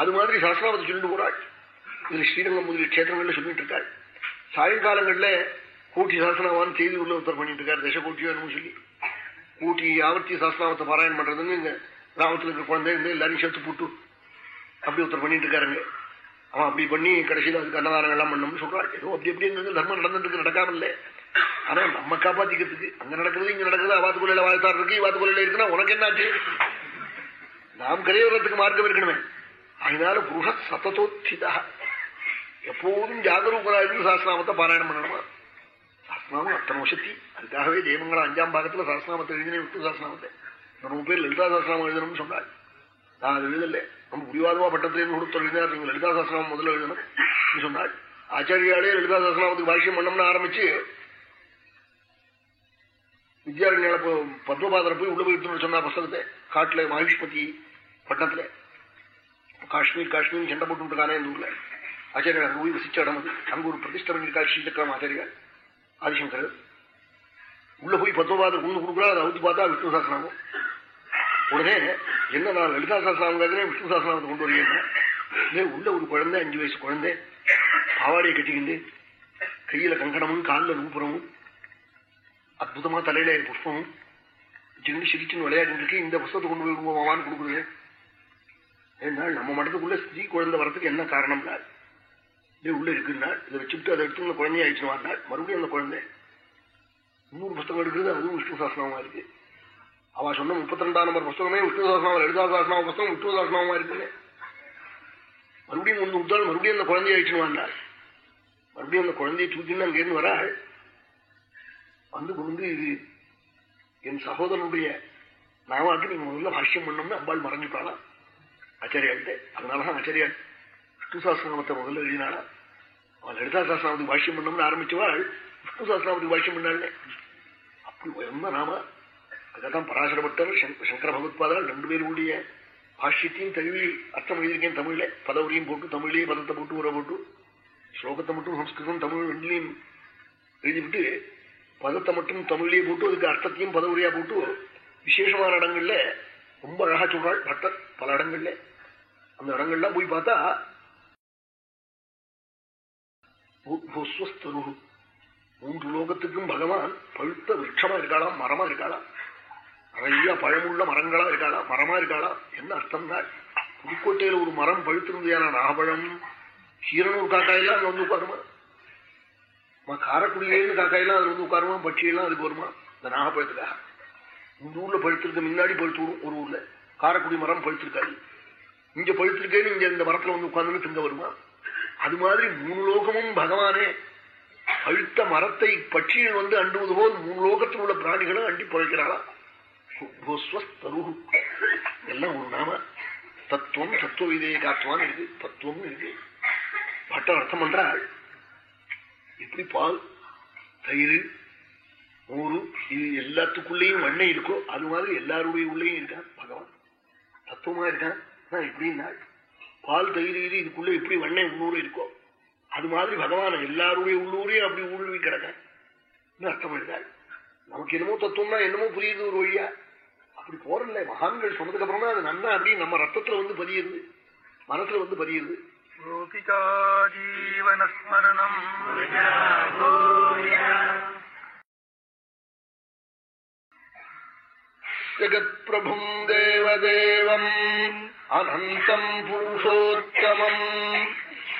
அது மாதிரி சாஸ்திராமத்தை சொல்லிட்டு போறாள். இது ஸ்ரீரங்கம் முதலிய கஷேத்திரங்கள்ல சொல்லிட்டு இருக்காள். சாயங்காலங்கள்ல கூட்டி சாஸ்திரவான் செய்தி உள்ள உத்தர் பண்ணிட்டு இருக்காரு. தச கூட்டியோ சொல்லி. கூட்டி ஆவர்த்தி சாஸ்திராமத்தை பாராயணம் பண்றதுன்னு இங்க கிராமத்துல இருக்கிற குழந்தை எல்லாரையும் சேர்த்து போட்டு அப்படி ஒருத்தர் பண்ணிட்டு இருக்காருங்க. அவன் அப்படி பண்ணி கடைசியில் அதுக்கு அன்னதானம் எல்லாம் பண்ணணும்னு சொல்றாள் ஏதோ அப்படி அப்படிங்கிறது தர்மம் நடந்துட்டு இருக்கு நடக்காம ஆனா நம்ம காப்பாத்திக்கிறதுக்கு அங்க நடக்கிறது இங்க நடக்கிறது அவாத்துக்குள்ள வாழ்த்தார் இருக்கு இவாத்துக்குள்ள இருக்குன்னா உனக்கு என்னாச்சு? நாம் கரையோரத்துக்கு மார்க்கம் இருக்கணுமே. அதனால புருஷ சத்ததோத்திதா எப்போதும் ஜாகரூகனா இருந்து சாஸ்திராமத்தை பாராயணம் பண்ணணுமா? சாஸ்திராமம் அத்தனை சக்தி அதுக்காகவே ஜெயமங்கலம் அஞ்சாம் பாகத்துல சாஸ்திராமத்தை எழுதினே விட்டு சாஸ்திராமத்தை ரொம்ப பேர் லலிதா சாஸ்திராமம் எழுதணும்னு சொன்னாள் நான் அது எழுதலை. நம்ம புரிவாதமா பட்டத்திலேருந்து கொடுத்த எழுதினார் நீங்க லலிதா சாஸ்திரநாமம் முதல்ல எழுதணும் சொன்னாள் ஆச்சாரியாலே லலிதா சாஸ்திரநாமத்துக்கு பாஷ்யம் பண்ணோம்னு ஆரம்பிச்சு வித்யாரண்யால பத்மபாதரை போய் உள்ள போயிட்டு சொன்னா புஸ்தகத்தை காட்டுல மகிஷ்பதி பட்டணத்துல. காஷ்மீர் காஷ்மீர் சண்டை போட்டு இருக்கானே இந்த ஊர்ல. ஆச்சாரியர் அங்க போய் வசிச்ச இடம் அது. அங்க ஒரு பிரதிஷ்டம் பண்ணிருக்கா ஸ்ரீசக்கரம் ஆச்சாரியார் ஆதிசங்கர் உள்ள போய் பத்மபாதர் கொண்டு கொடுக்குறா அதை அவுத்து பார்த்தா விஷ்ணு சாஸ்திரநாமம் உடனே என்ன நான் லலிதா சாஸ்திரநாமம் விஷ்ணு சாஸ்திரநாமத்தை கொண்டு வரீங்க உள்ள ஒரு குழந்தை அஞ்சு வயசு குழந்தை பாவாடையை கட்டிக்கிண்டு கையில கங்கணமும் காலில் நூப்புறமும் அற்புதமா தலையில புஷ்பமும் வச்சுக்கிட்டு சிரிச்சுன்னு விளையாடிட்டு இருக்கு இந்த புஷ்பத்தை கொண்டு போய் விடுவோமான்னு கொடுக்குறது ஏனால் நம்ம மடத்துக்குள்ள ஸ்திரீ குழந்தை வரதுக்கு என்ன காரணம்னா இது உள்ள இருக்குன்னா இதை வச்சுட்டு அதை எடுத்து அந்த குழந்தைய அழிச்சுன்னு வந்தாள் மறுபடியும் அந்த குழந்தை இன்னொரு புத்தகம் எடுக்கிறது அதுவும் விஷ்ணு சாஸ்திரமா இருக்கு. அவ சொன்ன முப்பத்தி ரெண்டாம் நம்பர் புஸ்தகமே விஷ்ணு சாஸ்திரம் லலிதா சாஸ்திரமா புஸ்தகம் விஷ்ணு சாஸ்திரமா இருக்குன்னு. மறுபடியும் ஒன்று விட்டால் மறுபடியும் அந்த குழந்தைய ஆயிடுச்சுன்னு மறுபடியும் அந்த குழந்தையை தூக்கின்னு அங்கேருந்து வராள். வந்து கொண்டு இது என் சகோதரனுடைய நாவாக்கு நீங்க முதல்ல பாஷ்யம் பண்ணோம்னு அம்பாள் மறைஞ்சுட்டாளா ஆச்சாரியாள்கிட்ட. அதனாலதான் ஆச்சாரியாள் விஷ்ணு சாஸ்திரநாமத்தை முதல்ல எழுதினாளா? அவள் லலிதா சாஸ்திரநாமத்துக்கு பாஷ்யம் பண்ணோம்னு ஆரம்பிச்சவாள் விஷ்ணு சாஸ்திரநாமத்துக்கு பாஷ்யம் பண்ணாள் அப்படி உயர்ந்த நாம. அதான் பராசரப்பட்டர் சங்கர பகவத்பாதால் ரெண்டு பேருடைய பாஷ்யத்தையும் தழுவி அர்த்தம் எழுதியிருக்கேன் தமிழ்ல. பதவரையும் போட்டு தமிழ்லேயே பதத்தை போட்டு உரை போட்டு ஸ்லோகத்தை மட்டும் சம்ஸ்கிருதம் தமிழ் ரெண்டுலையும் எழுதிவிட்டு பதத்தை மட்டும் தமிழ்லேயே போட்டு அதுக்கு அர்த்தத்தையும் பதவுரையா போட்டு விசேஷமான இடங்கள்ல ரொம்ப அழகா சொல்றாள் பட்டர் பல இடங்கள்ல. அந்த இடங்கள்லாம் போய் பார்த்தா மூன்று லோகத்துக்கும் பகவான் பழுத்த விரட்சமா இருக்காளாம் மரமா இருக்காளாம். நிறைய பழமுள்ள மரங்களா இருக்காளா? மரமா இருக்காளா? என்ன அர்த்தம் தான் புதுக்கோட்டையில ஒரு மரம் பழுத்திருந்தியான நாகப்பழம் கீரனூர் காக்காயெல்லாம் அங்க வந்து உட்காருமா? காரக்குடியிலேருந்து காக்காயெல்லாம் அதுல வந்து உட்காருமா? பட்சியெல்லாம் அதுக்கு வருமா? இந்த நாகப்பழத்துக்காக இந்த ஊர்ல பழுத்திருக்க முன்னாடி பழுத்து வரும் ஒரு ஊர்ல. காரக்குடி மரம் பழுத்திருக்காது. இங்க பழுத்திருக்கேன்னு இங்க இந்த மரத்துல வந்து உட்கார்ந்து திங்க வருமா? அது மாதிரி மூணு லோகமும் பகவானே. பழுத்த மரத்தை பட்சிகள் வந்து அண்டுவது போல் மூணு லோகத்தில் உள்ள பிராணிகளும் அண்டி பழைக்கிறாளா எல்லாம் ஒரு நாம. தத்துவம் தத்துவ விதையை இருக்கு. தத்துவம் இருக்கு. பட்ட அர்த்தம் என்றால் எப்படி பால் தயிர் ஊரு இது எல்லாத்துக்குள்ளேயும் வெண்ணெய் இருக்கோ அது மாதிரி எல்லாருடைய உள்ளேயும் இருக்கான் பகவான். தத்துவமா இருக்கான் எப்படின்னா பால் தயிர் இது இதுக்குள்ள எப்படி வெண்ணெய் உள்ளூர் இருக்கோ அது மாதிரி பகவான் எல்லாருடைய உள்ளூரையும் அப்படி ஊடுருவி கிடக்க அர்த்தம் இருக்காள் நமக்கு என்னமோ தத்துவம்னா என்னமோ புரியுது ஒரு வழியா. அப்படி போறல மகான்கள் சொன்னதுக்கு அப்புறம் தான் அது நன்னா அப்படி நம்ம ரத்தத்துல வந்து பதியுது. மனசுல வந்து பதியுது. ஜகத்பிரபும் தேவதேவம் அனந்தம் புருஷோத்தமம்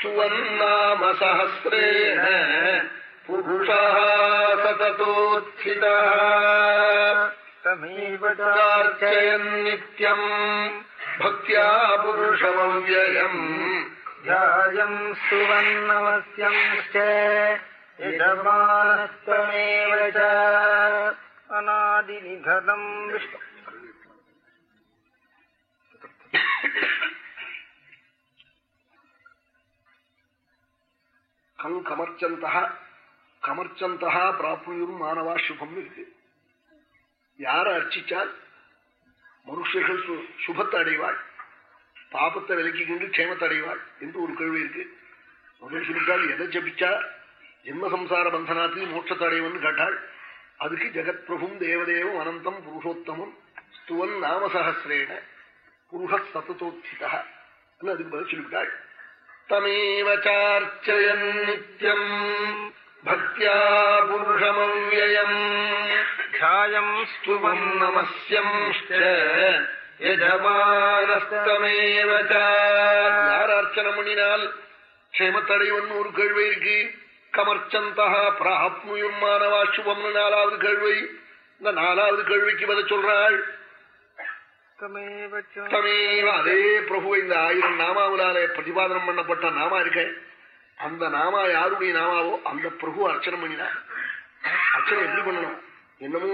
சுவர்ணாமசஹசிரேண புருஷா சததோத்சிதா सहस्रेण पुरुषः सततोत्थितः तमेव चार्चयन् नित्यम् भक्त्या पुरुषमव्ययम् ध्यायम् सुवन्नवस्यंश्च यजमानत्वमेव च अनादिनिधनम् विष्णु கண் கமர்ச்சந்தா கமர்ச்சந்தா பிராப்தியும் மாணவா சுபம் இருக்கு யார அர்ச்சிச்சால் மனுஷர்கள் சுபத்தை அடைவாள். பாபத்தை விலக்கி கொண்டு க்ஷேமத்தை அடைவாள் என்று ஒரு கேள்வி இருக்கு. முதல் சொல்லிட்டால் எதை ஜபிச்சா? ஜென்மசம்சார பந்தனாத்து மோட்சத்தை அடைவன் கேட்டாள் அதுக்கு ஜெகத் பிரபும் தேவதேவம் அனந்தம் புருஷோத்தமம் ஸ்துவன் நாமசஹசிரேன புருஷ சததோத்திதா. அதுக்கு பதில் சொல்லிவிட்டாள் தமேவ சார்ச்சயன் நித்யம். பக்தியா புருஷமவ்யயம் தியாயம் ஸ்துவம் நமஸ்யம் யஜமானஸ்தமேவ யார் அர்ச்சனை பண்ணினால் க்ஷேமத்தடையவன் ஒரு கேள்வி இருக்கு கமர்ச்சந்தா பிராப்னுயும் மாணவா சுபம் நாலாவது கேள்வி இந்த நாலாவது கேள்விக்கு பதில் சொல்றாள் தமேவ அதே பிரபு இந்த ஆயிரம் நாமாவிலாலே பிரதிபாதனம் பண்ணப்பட்ட நாமா இருக்கேன் அந்த நாமா யாருடைய நாமாவோ அந்த பிரபு அர்ச்சனை பண்ணினார். அர்ச்சனை எப்படி பண்ணணும்? என்னமோ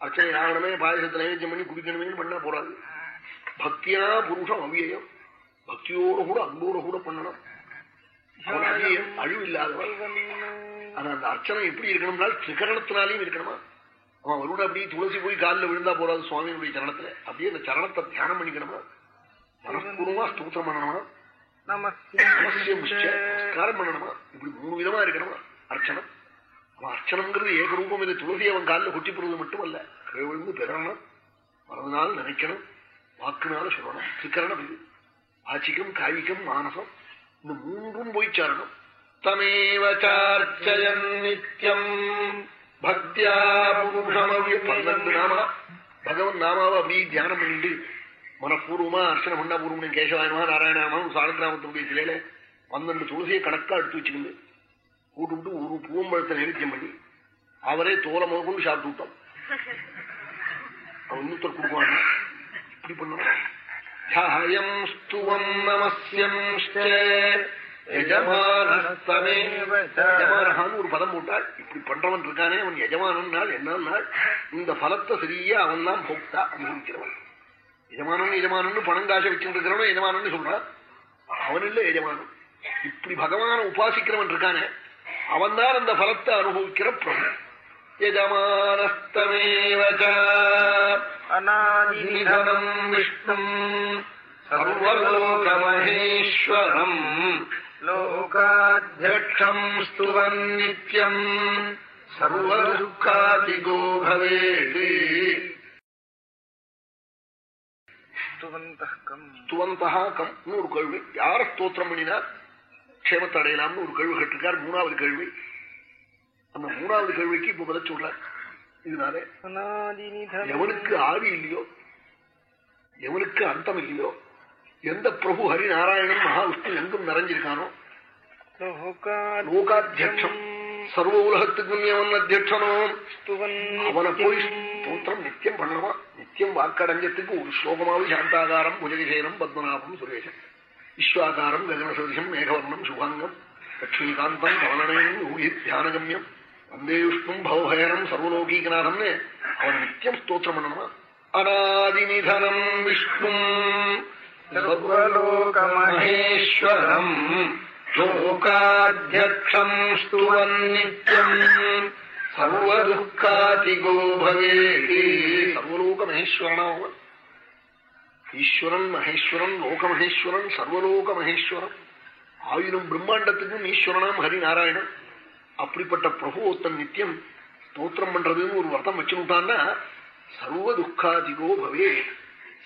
அர்ச்சனை ஆகணுமே பாயசத்தை நைவேத்தியம் பண்ணி குடிக்கணுமே பண்ணா போறாது. பக்தியா புருஷம் அவ்வியம் பக்தியோட கூட அன்போட கூட பண்ணணும். அவன் அவ்வியம் அழிவு இல்லாதவன் ஆனா அந்த அர்ச்சனை எப்படி இருக்கணும்னா திரிகரணத்தினாலையும் இருக்கணுமா? அவன் அவரோட அப்படியே துளசி போய் காலில் விழுந்தா போறாது சுவாமியினுடைய சரணத்துல. அப்படியே அந்த சரணத்தை தியானம் பண்ணிக்கணுமா? மனப்பூர்வமா ஸ்தூத்திரம் பண்ணணுமா? அவசியம் நமஸ்காரம் பண்ணணுமா? இப்படி மூணு விதமா இருக்கணுமா? அர்ச்சனம். அவன் அர்ச்சனம்ங்கிறது ஏகரூபம் இது துளசி அவன் காலில் கொட்டி போடுறது மட்டுமல்ல. விழுந்து பெறணும். மனதினால் நினைக்கணும். வாக்குனால சொல்லணும். திரிகரணம் இது. வாச்சிகம் காய்கம் மானசம் இந்த மூன்றும் போய் சேரணும். தமேவ சார்ச்சயன் நித்யம். பக்தியா பன்னெண்டு நாமா. பகவன் நாமாவை அப்படியே தியானம் பண்ணிட்டு மனப்பூர்வமா அர்ச்சனை பண்ணா பூர்வம் கேசவாயனமா நாராயணாமா சாலக்கிராமத்தினுடைய சிலையில பன்னெண்டு துளசியை கணக்கா எடுத்து வச்சுக்கிண்டு கூட்டுவிட்டு ஒரு பூவம்பழத்தை நைவேத்தியம் பண்ணி அவரே தோலை முதற்கொண்டு சாப்பிட்டு விட்டோம் அவன் இன்னொருத்தர் கொடுக்குவாங்க இப்படி பண்ணுவான் தியாயம் ஸ்துவம் நமஸ்யம் ஒரு பதம் போட்டாள் இப்படி பண்றவன் இருக்கானே அவன் எஜமானன் என்னன்னா இந்த பலத்தை சரியா அவன் தான் போக்தா அனுபவிக்கிறவன் எஜமானன் எஜமானன் பணம் காசை வச்சுருக்கிறவன எஜமானன் சொல்றான். அவன் இல்ல எஜமானன். இப்படி பகவான உபாசிக்கிறவன் இருக்கானே அவன் தான் அந்த பலத்தை அனுபவிக்கிற பிரபு. எஜமானஸ்தமேவனாதிதனம் விஷ்ணு சர்வலோகமகேஸ்வரம். லோகாத்தியம் ஸ்துவன் நித்யம் சர்வதுக்காதிகோ ஸ்துவந்தா கம். ஒரு கேள்வி. யார ஸ்தோத்திரம் பண்ணினார்? க்ஷேமத்தை அடையலாம்னு ஒரு கேள்வி கேட்டிருக்கார். மூணாவது கேள்வி. அந்த மூணாவது கேள்விக்கு இப்ப பதில் சொல்றார். இதனால எவனுக்கு ஆவி இல்லையோ எவனுக்கு அந்தம் இல்லையோ எந்த பிரபு ஹரி நாராயணன் விஷ்ணு எங்கும் நிறைஞ்சிருக்கானோ லோகாத்தியம் சர்வ உலகத்துக்கும் எவன் அத்தியட்சனோ. அவனை போய் ஸ்தோத்திரம் நித்தியம் பண்ணணுமா நித்தியம் வாக்கடஞ்சத்துக்கு ஒரு ஸ்லோகமாவது சாந்தாகாரம் புஜகிசேனம் பத்மநாபம் சுரேஷன் விஸ்வாகாரம் ககனசதிஷம் மேகவர்ணம் சுபாங்கம் லட்சுமிகாந்தம் கவலனயம் யூகி தியானகம்யம் வந்தே விஷ்ணும் பவபயரம் சர்வலோகீகநாதம்னு அவன் நித்தியம் ஸ்தோத்திரம் பண்ணணுமா? அநாதிநிதனம் விஷ்ணும். சர்வலோகமகேஸ்வரம். லோகாத்தியக்ஷம் ஸ்துவன் நித்யம் சர்வதுக்காதிகோ பவேதி சர்வலோக மகேஸ்வரனாவன் ஈஸ்வரன் மகேஸ்வரன் லோகமகேஸ்வரன் சர்வலோக மகேஸ்வரன் ஆயிரம் பிரம்மாண்டத்துக்கும் ஈஸ்வரனாம் ஹரிநாராயணன். அப்படிப்பட்ட பிரபு ஒருத்தன் நித்தியம் ஸ்தோத்திரம் பண்றதுன்னு ஒரு வர்த்தம் வச்சுட்டான்னா சர்வ துக்காதிகோ பவே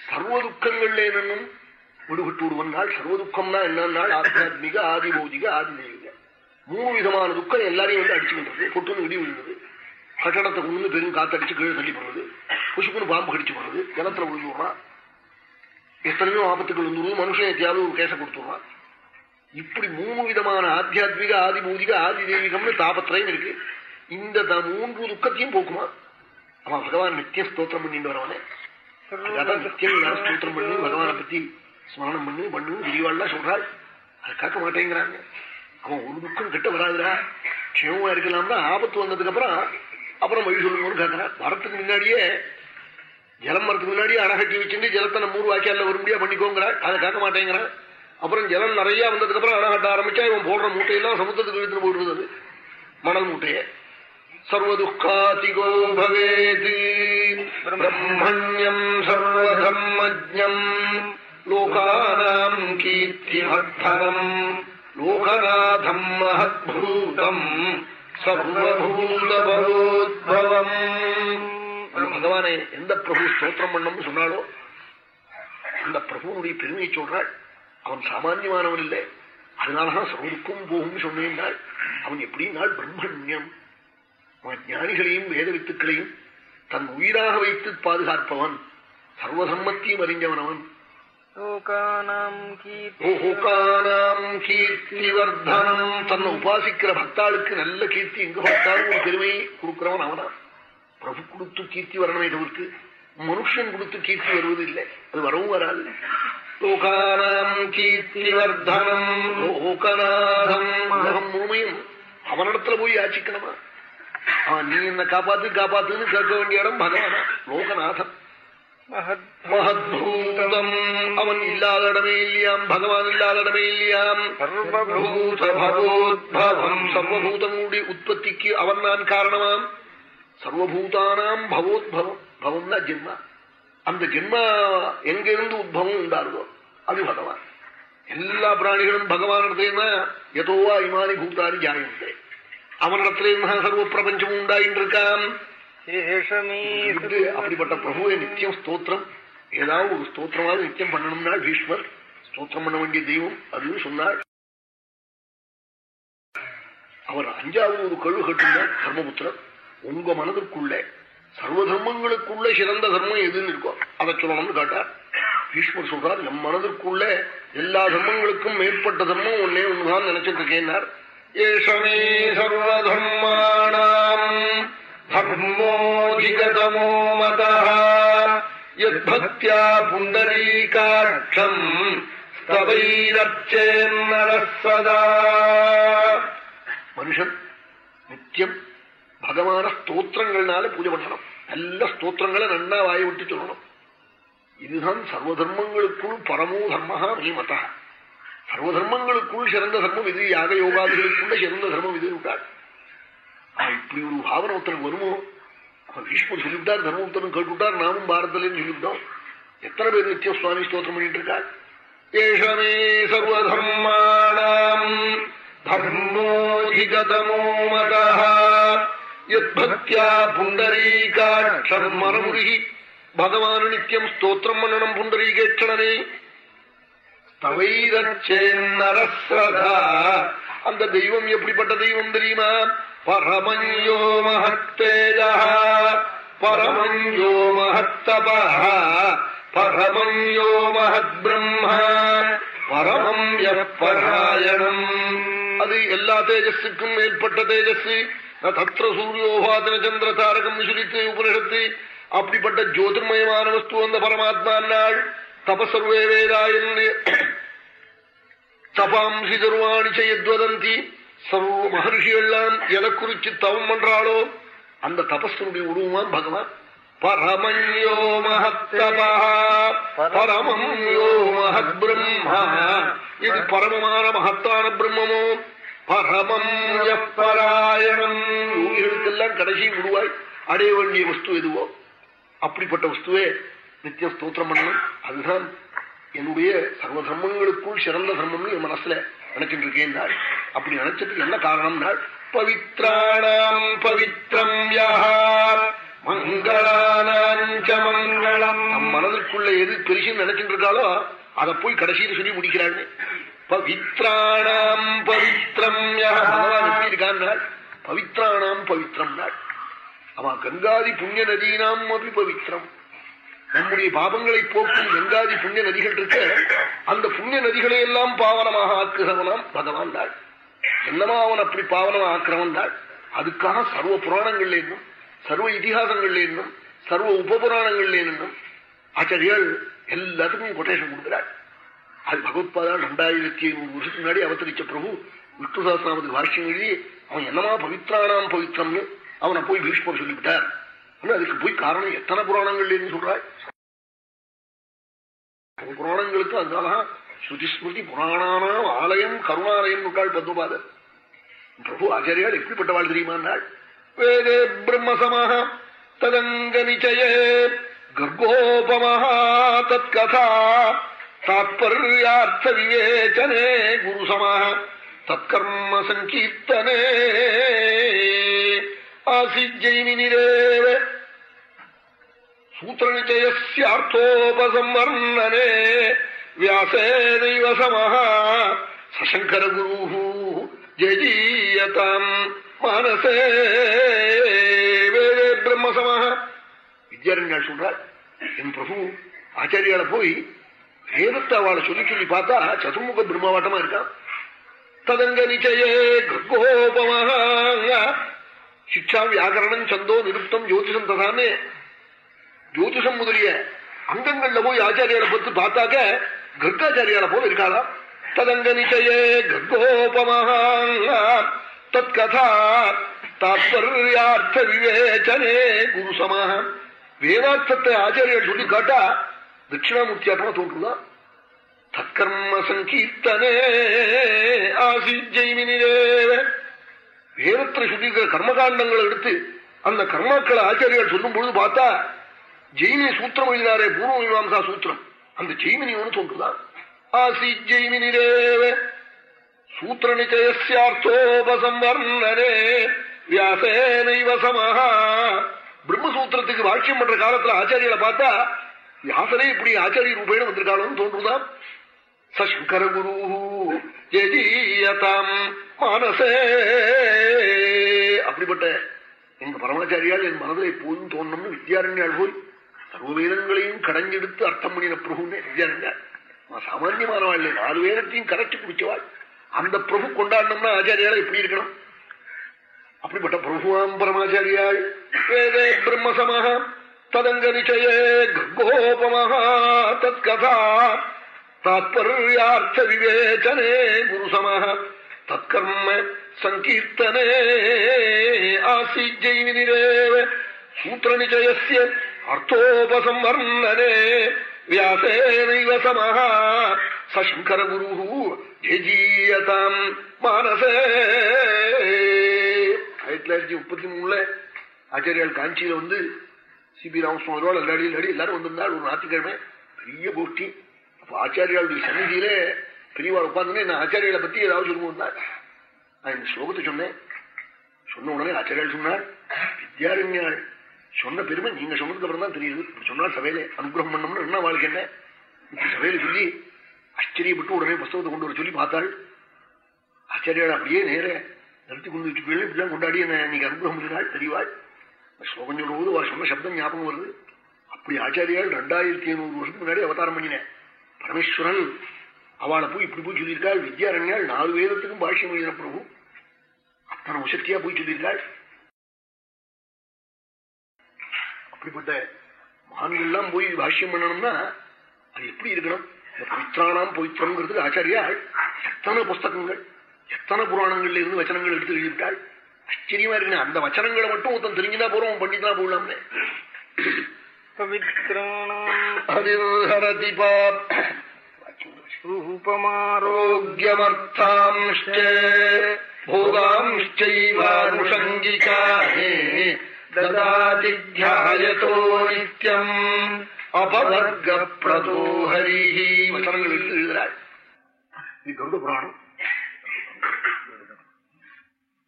சர்வ துக்கங்கள்ல என்னன்னு விடுபட்டு விடுவன் நாள் சர்வ துக்கம்னா என்னன்னாள் ஆத்தியாத்மிக ஆதி பௌதிக ஆதி தெய்வீக. மூணு விதமான துக்கம் எல்லாரையும் வந்து அடிச்சுக்கின்றது பொட்டுன்னு இடி விழுந்தது. கட்டடத்தை கொண்டு பெரும் காத்தடிச்சு கீழே தள்ளி போடுறது. புசுக்குன்னு பாம்பு கடிச்சு போடுறது. ஜலத்துல விழுந்து விடுறான் எத்தனையோ ஆபத்துகள் வந்துடும் மனுஷன் எத்தையாவது ஒரு கேச கொடுத்துடுறான் இப்படி மூணு விதமான ஆத்தியாத்மிக ஆதி பௌதிக ஆதி தெய்வீகம்னு தாபத்திரயம் இருக்கு. இந்த மூன்று துக்கத்தையும் போக்குமா? அவன் பகவான் நித்தியம் ஸ்தோத்திரம் பண்ணிட்டு வரவனே. எல்லாரும் ஸ்தோத்திரம் பண்ணி பகவானை பத்தி ஸ்மரணம் பண்ணி பண்ணு விரிவாள்லாம் சொல்றாள். அதை காக்க மாட்டேங்கிறாங்க. அவன் ஒரு துக்கம் கிட்ட வராதுடா. க்ஷேமமா இருக்கலாம்னா ஆபத்து வந்ததுக்கு அப்புறம் அப்புறம் வழி சொல்லுங்கன்னு கேட்கிறான் வரத்துக்கு முன்னாடியே ஜலம் வரத்துக்கு முன்னாடியே அணகட்டி வச்சுட்டு ஜலத்தை நம்ம ஊர் வாக்கியால வரும்படியா பண்ணிக்கோங்கிறாள் அதை காக்க மாட்டேங்கிறான். அப்புறம் ஜலம் நிறைய வந்ததுக்கு அப்புறம் அணகட்ட ஆரம்பிச்சா இவன் போடுற மூட்டையெல்லாம் சமுத்திரத்துக்கு இழுத்துட்டு போடுறது மணல் மூட்டையை. சர்வதுக்காதிகோ பவேத். பிரம்மண்யம் சர்வதர்மஜம் லோகானாம் கீர்த்திவர்த்தனம் லோகநாதம் மகத்பூதம் சர்வபூதபரோத்பவம் பகவானே எந்த பிரபு ஸ்தோத்திரம் பண்ணம்னு சொன்னாலோ அந்த பிரபுனுடைய பெருமையை சொல்றாள். அவன் சாமான்யமானவன் இல்லை. அதனாலதான் சர்வருக்கும் போகும் சொன்னேன் அவன் எப்படின்னாள் பிரம்மண்யம் அவன் ஞானிகளையும் வேத வித்துக்களையும் தன் உயிராக வைத்து பாதுகாப்பவன். சர்வசம்மத்தையும் அறிஞ்சவன் அவன். கீர்த்திவர்தனம் தன்னை உபாசிக்கிற பக்தாளுக்கு நல்ல கீர்த்தி எங்க பார்த்தாலும் ஒரு பெருமையை கொடுக்கிறவன் அவனா பிரபு கொடுத்து கீர்த்தி வரணுமே தவிர்த்து மனுஷன் கொடுத்து கீர்த்தி வருவது இல்லை அது வரவும் வராது லோகானாம் கீர்த்திவர்தனம் லோகநாதம் உலகம் முழுமையும் அவனிடத்துல போய் யாச்சிக்கணுமா அவன் நீ என்ன காப்பாத்து காப்பாத்துன்னு கேட்க வேண்டிய இடம் பகவானா லோகநாதன் மகத்பூதம். அவன் இல்லாத இடமே இல்லையாம் பகவான் இல்லாத இடமே இல்லையாம். சர்வபூதபவோத்பவம் சர்வபூதங்களுடைய உற்பத்திக்கு அவன் நான் காரணமாம். சர்வபூதானாம் பவோத்பவம் பவம்னா ஜென்மா. அந்த ஜென்மா எங்கிருந்து உத்பவம் உண்டாருதோ அது பகவான். எல்லா பிராணிகளும் பகவானிடத்தேனா எதோவா இமானி பூத்தாரி ஜாயந்தே. அவனிடத்திலே சர்வ பிரபஞ்சம் உண்டாயின்றிருக்கான் அப்படிப்பட்ட பிரபுவை நித்தியம் ஸ்தோத்திரம். ஏதாவது ஒரு ஸ்தோத்திரமாவது நித்தியம் பண்ணணும்னா பீஷ்மர் ஸ்தோத்திரம் பண்ண வேண்டிய தெய்வம். அதுன்னு சொன்னாள் அவர் அஞ்சாவது ஒரு கழு கட்டுந்தார் தர்மபுத்திரர். உங்க மனதிற்குள்ளே சர்வ தர்மங்களுக்குள்ள சிறந்த தர்மம் எதுன்னு இருக்கோ அதை சொல்லணும்னு காட்டார். பீஷ்மர் சொல்றார் எம் மனதிற்குள்ள எல்லா தர்மங்களுக்கும் மேற்பட்ட தர்மம் ஒன்னே ஒண்ணுதான் நினைச்சிட்டு இருக்கேன்னார். ஏஷமே சர்வதர்மாணாம் தர்மோதிகதமோ மத யத்பக்தியா புண்டரீகாட்சம் ஸ்தவைரச்சேன்னரசதா மனுஷன் நித்தியம் பகவான ஸ்தோத்திரங்கள்னால பூஜை பண்ணணும் நல்ல ஸ்தோத்திரங்களை நன்னா வாய விட்டு சொல்லணும் இதுதான் சர்வ தர்மங்களுக்குள் பரமோ தர்மஹா மத சர்வ தர்மங்களுக்குள் சிறந்த தர்மம் இது யாக யோகாதிகளுக்குள்ள சிறந்த தர்மம் இது விட்டாள் இப்படி ஒரு பாவனை ஒருத்தனுக்கு வருமோ அவன் பீஷ்மர் சொல்லிவிட்டார் தர்மபுத்தனும் கேட்டுவிட்டார் நாமும் பாரதலேன்னு சொல்லிவிட்டோம் எத்தனை பேர் நித்தியம் சுவாமி ஸ்தோத்திரம் பண்ணிட்டு இருக்காள் ஏஷமே சர்வதர்மாணாம் தர்மோதிகதமோ மத யத்பக்தியா புண்டரீகாட்சம் மனமுருகி பகவான் நித்தியம் ஸ்தோத்திரம் பண்ணணும் புண்டரீகேட்சணனே தவைரச்சேன்னரஸ்ரதா அந்த தெய்வம் எப்படிப்பட்ட தெய்வம் தெரியுமா பரமஞ்சோ மகத்தேஜ பரமஞ்சோ மகத்தப பரமஞ்சோ மகத் பரமம் பராயணம் அது எல்லா தேஜஸுக்கும் மேற்பட்ட தேஜஸ் தத்திர சூரியோபாதன சந்திர தாரகம் விசுரித்து உபனிஷத்து அப்படிப்பட்ட ஜோதிர்மயமான வஸ்து அந்த பரமாத்மா நாள் தபசர்வே வேதாயன் தபாம்சி தருவாணி செய்யத்வதந்தி சர்வ மகர்ஷிகள்லாம் எதை குறிச்சு தவம் பண்றாளோ அந்த தபஸ்தனுடைய உருவமான் பகவான். பரமஞ்சோ மகத்தபா பரமம் யோ மகத் பிரம்மா இது பரமமான மகத்தான பிரம்மமோ. பரமம் பராயணம் யோகிகளுக்கெல்லாம் கடைசி உருவாய் அடைய வேண்டிய வஸ்து எதுவோ? அப்படிப்பட்ட வஸ்துவே நித்திய ஸ்தோத்திரம் பண்ணணும். அதுதான் என்னுடைய சர்வ தர்மங்களுக்குள் சிறந்த தர்மம்னு என் மனசுல நினைச்சிட்டு இருக்கேன் அப்படி நினைச்சதுக்கு என்ன காரணம்னா பவித்ராணாம் பவித்ரம் மங்களானாஞ்ச மங்களம். நம் மனதிற்குள்ள எது பெருசுன்னு நினைச்சிட்டு இருக்காளோ அதை போய் கடைசியில் சொல்லி முடிக்கிறாள் பவித்ராணாம் பவித்ரம் எப்படி இருக்கான் பவித்ராணாம் பவித்ரம் நாள் அவன் கங்காதி புண்ணிய நதீனாம் அப்படி பவித்ரம். நம்முடைய பாபங்களை போக்கும் கங்காதி புண்ணிய நதிகள் இருக்க அந்த புண்ணிய நதிகளை எல்லாம் பாவனமாக ஆக்குகிறவனாம் பகவான் தாள் என்னமா அவன் அப்படி பாவனமா ஆக்கிரமந்தாள் அதுக்காக சர்வ புராணங்கள்ல இருந்தும் சர்வ இதிகாசங்கள்ல இருந்தும் சர்வ உபபுராணங்கள்ல இருந்தும் ஆச்சாரியால் எல்லாத்துக்கும் கொட்டேஷன் கொடுக்கிறாள் அது பகவத்பாதா ரெண்டாயிரத்தி ஐநூறு வருஷத்துக்கு முன்னாடி அவதரிச்ச பிரபு விஷ்ணு சாஸ்திராமத்துக்கு வாஷ்யம் எழுதி அவன் என்னமா பவித்ரானாம் பவித்ரம்னு அவனை போய் பீஷ்மர் சொல்லிவிட்டார். அதுக்கு போய் காரணம் எத்தனை புராணங்கள்ல சொல்றாள் புராணங்களுக்கு அதனாலதான் ஸ்ருதி புராணானாம் ஆலயம் கருணாலயம் விட்டாள் பத்மபாதர் பிரபு ஆச்சாரியால் எப்படிப்பட்டவாள் தெரியுமாள் வேதே பிரம்மசமாக ததங்க நிச்சயே கர்கோபமஹா தத்கதா தாத்பர்யார்த்த விவேச்சனே குருசமாக தற்கர்ம சங்கீர்த்தனே ஆசிஜைமினிரேவ சூத்திரநிச்சயஸ்யார்த்தோபசம்வர்ணனே வியாசேனைவ சமः சசங்கரகுரு ஜெஜீயதாம் மானசே வேதே சமஹ வித்யாரண்யால் சொல்றார். என் பிரபு ஆச்சாரியால போய் வேதத்தை அவளை சொல்லி சொல்லி பார்த்தா சதுர்முக பிரம்மாவாட்டமா இருக்கான். ததங்க நிச்சயே கோபமாக சிக்ஷா வியாக்கரணம் சந்தோ நிருப்தம் ஜோதிஷம் ததானே ஜோதிஷம் முதலிய அங்கங்கள்ல போய் ஆச்சாரியால பத்து பார்த்தாக்க கர்காச்சாரியால போல இருக்காளாம் ததங்க நிச்சயே கர்கோபமாக தத்கதா தாத்பர்யார்த்த விவேச்சனே குருசமாக வேதார்த்தத்தை ஆச்சாரியர் சொல்லி காட்டா தட்சிணாமூர்த்தியாட்டமா தோன்றுதான் தற்கர்ம சங்கீர்த்தனே ஆசிஜைமினிரேவ வேதத்தில் சொல்லியிருக்கிற கர்மகாண்டங்களை எடுத்து அந்த கர்மாக்களை ஆச்சாரியால் சொல்லும் பொழுது பார்த்தா ஜெய்மினி சூத்திரம் எழுதினாரே பூர்வ மீமாசா சூத்திரம். அந்த ஜெய்மினி ஒன்று தோன்றுதான். ஆசி ஜெய்மினிரேவ சூத்திர வியாசேனைவ சமஹா பிரம்மசூத்திரத்துக்கு வாட்சியம் பண்ற காலத்துல ஆச்சாரியால பார்த்தா வியாசனே இப்படி ஆச்சாரிய ரூபேண வந்திருக்காளோன்னு தோன்றுதான். சங்கர குரு ஜெஜீயதாம் மானசே. அப்படிப்பட்ட எங்க பரமாச்சாரியால் என் மனதில் எப்போதும் தோணும்னு வித்யாரண்யால் போய் சர்வவேதங்களையும் கடைஞ்செடுத்து அர்த்தம் பண்ணின பிரபுன்னு வித்யாரண்யாள் சாமான்யமானவாள். நாலு வேதத்தையும் கரைச்சு குடிச்சவாள். அந்த பிரபு கொண்டாடணும்னா ஆச்சாரியால எப்படி இருக்கணும்? அப்படிப்பட்ட பிரபுவாம் பரமாச்சாரியாள். வேதே பிரம்மசமாக ததங்க நிச்சயே கர்கோபமாக தத்கதா. தாத்பர்யார்த்த விவேச்சனே குருசமாக தற்கர்ம சங்கீர்த்தனே. ஆசிஜைவினிரேவ சூத்திர அர்த்தோபசம் வர்ணனே. வியாசேனைவ சமஹா. சங்கர குரு ஜெஜீயதாம் மானசே. ஆயிரத்தி தொள்ளாயிரத்தி முப்பத்தி மூணுல ஆச்சாரியால் காஞ்சியில வந்து சிபி ராமசுவாமி எல்லாடி எல்லாரும் எல்லாரும் வந்திருந்தாள் ஒரு ஞாயிற்றுக்கிழமை பெரிய போட்டி. அப்ப ஆச்சாரியாளுடைய சன்னிதியில பெரியவா உட்கார்ந்து நான் ஆச்சாரியால பத்தி ஏதாவது சொல்லுவோம் வந்தாள் நான் இந்த ஸ்லோகத்தை சொன்னேன். சொன்ன உடனே ஆச்சாரியால் சொன்னார் வித்யாரண்யாள் சொன்ன பெருமை நீங்க சொன்னதுக்கு அப்புறம் தான் தெரியுது. சொன்னால் சபையில அனுகிரகம் பண்ணோம்னு என்ன வாழ்க்கை என்ன? சபையில சொல்லி ஆச்சரியப்பட்டு உடனே புஸ்தகத்தை கொண்டு வர சொல்லி பார்த்தாள். ஆச்சாரியால் அப்படியே நேர நிறுத்தி கொண்டு வச்சு பிள்ளை இப்படிலாம் கொண்டாடி என்ன நீங்க அனுகிரகம் இருந்தாள் தெரியவாள் ஸ்லோகம் சொல்லும்போது அவர் சொன்ன சப்தம் ஞாபகம் வருது. அப்படி ஆச்சாரியால் ரெண்டாயிரத்தி ஐநூறு வருஷத்துக்கு முன்னாடி அவதாரம் பண்ணினேன் பரமேஸ்வரன் அவளை போய் இப்படி போய் சொல்லியிருக்காள். வித்யாரண்யால் நாலு வேதத்துக்கும் பாஷ்யம் எழுதின பிரபு. அத்தனை உசக்தியா போய் சொல்லியிருக்காள். அப்படிப்பட்ட மகான்கள்லாம் போய் பாஷ்யம் பண்ணணும்னா அது எப்படி இருக்கணும்? இந்த பவித்ரானாம் பவித்திரம்ங்கிறது ஆச்சாரியாள் எத்தனை புஸ்தகங்கள் எத்தனை புராணங்கள்ல இருந்து வச்சனங்கள் எடுத்து எழுதிவிட்டாள் ஆச்சரியமா இருக்கு அந்த வச்சனங்களை மட்டும் ஒருத்தன் தெரிஞ்சுனா போறோம் பண்ணிதான் போடலாம்னு அதிர்ஹரதி பாப் ദദാതിധ്യായതോ നിത്യം അപവർഗപ്രദോ ഹരി വചനങ്ങൾ എടുത്ത് എഴുതാൻ இது கருட புராணம்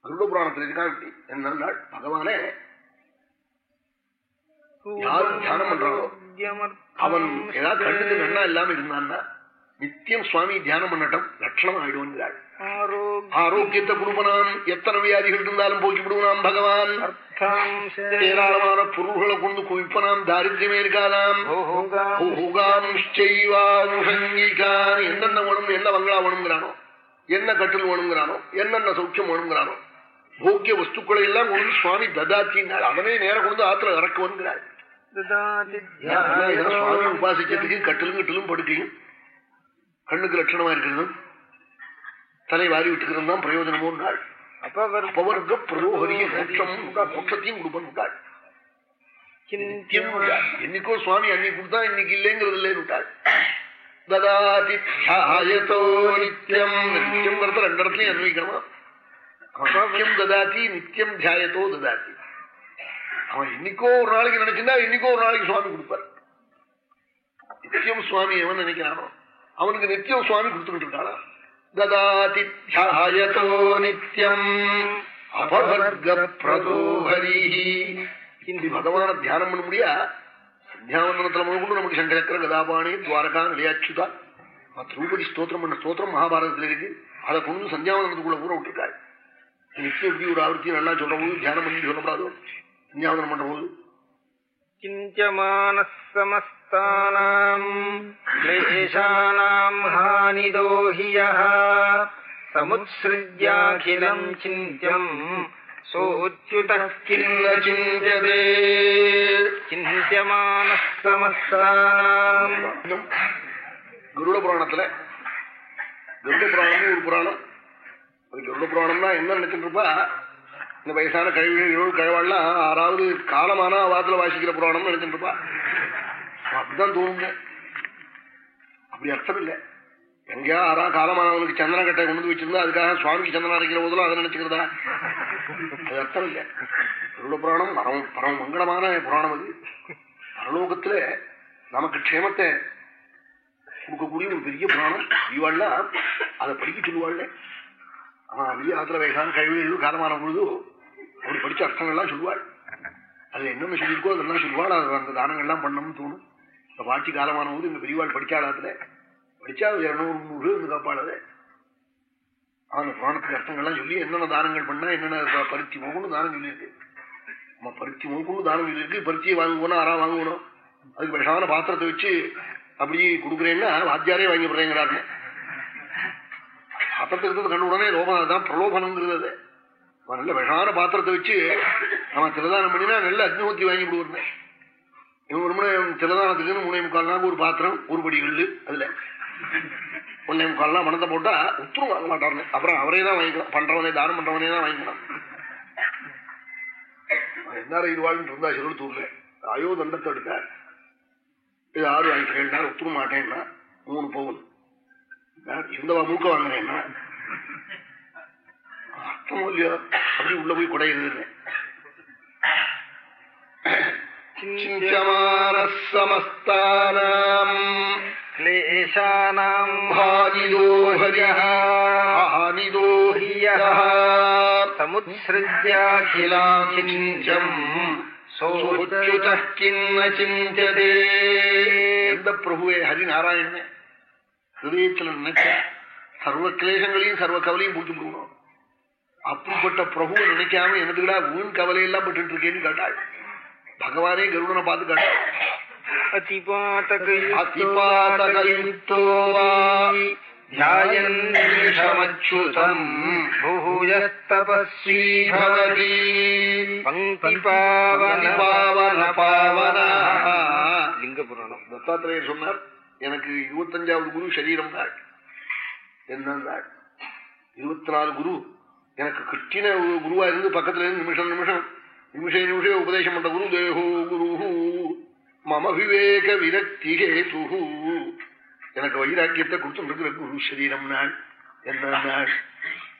கருட புராணத்தில் இருக்கா இப்படி என்ன பகவானே யாரும் தியானம் பண்றாரோ அவன் ஏதாவது கண்ணுக்கு நன்னா இல்லாம இருந்தான்னா நித்தியம் சுவாமி தியானம் பண்ணட்டும் லட்சணம் ஆயிடுவான் ஆரோக்கியத்தை கொடுப்பனாம் எத்தனை வியாதிகள் இருந்தாலும் போக்கி விடுவனாம் பகவான் ஏராளமான பொருள்களை கொண்டு குவிப்பனாம் தாரித்யமே இருக்காதாம் என்னென்ன வேணும் என்ன வங்களா வேணுங்கிறானோ என்ன கட்டில் வேணுங்கிறானோ என்னென்ன சௌக்கியம் வேணுங்கிறானோ போக்கிய வஸ்துக்களை எல்லாம் கொண்டு சுவாமி ததாத்தினார். அவனே நேரம் கொண்டு ஆத்திர இறக்குவன்கிறார் சுவாமி உபாசிக்கிறதுக்கு கட்டிலும் கட்டிலும் படுக்கையும் கண்ணுக்கு லட்சணமா இருக்கிறது தலை வாரி விட்டுக்கிறதும் தான் பிரயோஜனமோ நாள் அப்பவர்க்க பிரதோகரிய மோட்சம் மோட்சத்தையும் கொடுப்பன் உண்டாள் என்னைக்கோ சுவாமி அன்னைக்கு கொடுத்தா இன்னைக்கு இல்லைங்கிறது இல்லைன்னு விட்டாள். ததாதி தியாயதோ நித்தியம் நித்தியம் ரெண்டு இடத்துலயும் அன்வைக்கணுமா நித்தியம் ததாதி நித்தியம் தியாயத்தோ ததாதி. அவன் இன்னைக்கோ ஒரு நாளைக்கு நினைச்சிருந்தா இன்னைக்கோ ஒரு நாளைக்கு சுவாமி கொடுப்பார். நித்தியம் சுவாமி எவன் நினைக்கிறானோ அவனுக்கு நித்தியம் சுவாமி கொடுத்துக்கிட்டு இருக்காளா? ததாதி தியாயதோ நித்தியம் அபவர்க பிரதோஹரி இப்படி பகவான தியானம் பண்ண முடியா சந்தியாவந்தனத்துல முதற்கொண்டு நமக்கு சங்கரக்கர கதாபாணி துவாரகா நிலையாச்சுதா திருப்பதி ஸ்தோத்திரம் பண்ண ஸ்தோத்திரம் மகாபாரதத்துல இருக்கு அதை கொண்டு சந்தியாவந்தனத்துக்குள்ள ஊற விட்டுருக்காள் நிச்சயம் எப்படி ஒரு ஆவர்த்தி நல்லா சொல்ற போது தியானம் பண்ணி சொல்லப்படாதோ சந்தியாவந்தனம் பண்ற போது किञ्चमानः समस्तानाम् क्लेशानाम् हानिदो हि यः समुत्सृज्याखिलम् चिन्त्यम् सोऽच्युतः किन्न चिन्त्यते चिन्त्यमानः समस्तानाम् இன்னும் கருட புராணத்துல கருட புராணம் ஒரு புராணம் அது கருட புராணம்னா என்ன நினைச்சிட்டு இருப்பா இந்த வயசான கழிவுகள் இருள் கழவாள்லாம் ஆறாவது காலமான வாரத்துல வாசிக்கிற புராணம்னு நினைச்சிட்டு இருப்பா அப்படிதான் தோணுங்க. அப்படி அர்த்தம் இல்லை. எங்கேயா ஆறா காலமானவனுக்கு சந்தன கட்டை கொண்டு வச்சிருந்தா அதுக்காக சுவாமிக்கு சந்தனம் அரைக்கிற போதெல்லாம் அதை நினைச்சுக்கிறதா? அது அர்த்தம் இல்லை. கருட புராணம் பரம பரம மங்களமான புராணம் அது. பரலோகத்துல நமக்கு க்ஷேமத்தை கொடுக்கக்கூடிய ஒரு பெரிய புராணம். இவாள்லாம் அதை படிக்க சொல்லுவாள்ல. ஆனா வெளியே ஆத்திர வயசான கழிவுகள் காலமான பொழுது அப்படி படிச்ச அர்த்தங்கள்லாம் சொல்லுவாள். அது என்னென்ன சொல்லியிருக்கோ அதெல்லாம் சொல்லுவாள். அது அந்த தானங்கள்லாம் பண்ணணும்னு தோணும். இந்த பாட்டி காலமான போது இந்த பெரியவாள் படிச்சாளாத்துல படிச்சா இருநூறு முந்நூறு இந்த காப்பாள் அந்த புராணத்துக்கு அர்த்தங்கள்லாம் சொல்லி என்னென்ன தானங்கள் பண்ணா என்னென்ன பருத்தி போகணும் தானம் சொல்லியிருக்கு. நம்ம பருத்தி மூக்கணும் தானம் சொல்லியிருக்கு பருத்தியை வாங்குவோம் ஆறா வாங்குவோம் அதுக்கு விஷமான பாத்திரத்தை வச்சு அப்படி கொடுக்குறேன்னா வாத்தியாரே வாங்கி போடுறேங்கிறாரு பாத்திரத்துக்கு கண்டு உடனே லோபம் தான் பிரலோபனங்கிறது அது. நல்ல விஷமான பாத்திரத்தை வச்சு அவன் திருதானம் பண்ணினா நல்ல அக்னிஹோத்தி வாங்கி கொடுக்குறேன் இவன் ஒரு மணி திரதானத்துக்குன்னு மூணே முக்கால் ஒரு பாத்திரம் ஒரு படி கல்லு அதுல. ஒன்னே முக்கால்லாம் பணத்தை போட்டா உத்தரவு வாங்க மாட்டார்னு அப்புறம் அவரே தான் வாங்கிக்கலாம் பண்றவனே தானம் பண்றவனே தான் வாங்கிக்கலாம் என்ன இருவாள்னு இருந்தா சிறுத்தூர்ல அயோ தண்டத்தை எடுக்க இது ஆறு வாங்கிக்கிறேன் உத்தரவு மாட்டேன்னா மூணு பவுன் இருந்தவா மூக்க வாங்கினேன்னா? அர்த்தமும் இல்லையோ. அப்படி உள்ள போய் குடையுது சமஸ்தானம் क्लेशानाम् हानिदो हरिः हानिदो ह्यः समुत्सृज्याखिलाम् चिन्त्यम् சோச்சுதः கிண்ண சிந்ததே எந்த பிரபுவே ஹரிநாராயணனே ஹிருதயத்துல நினைச்ச சர்வ கிளேசங்களையும் சர்வ கவலையும் பூச்சி போடணும் அப்படிப்பட்ட பிரபுவை நினைக்காம எனக்குடா வீண் கவலை எல்லாம் பட்டு இருக்கேன்னு கேட்டாள் பகவானே கருடனை பார்த்து கேட்டாள் अतिपातकयुक्तो वा ध्यायन्निषमच्युतम् भूयस्तपस्वी भवति பங்கிபாவன பாவன பாவன லிங்கபுராணம் தத்தாத்திரேயர் சொன்னார் எனக்கு இருபத்தஞ்சாவது குரு சரீரம் தான் என்னந்தாள் இருபத்தி நாலு குரு எனக்கு கிட்டின ஒரு குருவா இருந்து பக்கத்துல இருந்து நிமிஷம் நிமிஷம் நிமிஷே நிமிஷே உபதேசம் பண்ற குரு தேகோ குரு மம விவேக விரக்தி ஹேது எனக்கு வைராக்கியத்தை கொடுத்துருக்கிற குரு சரீரம் நாள் என்ன நாள்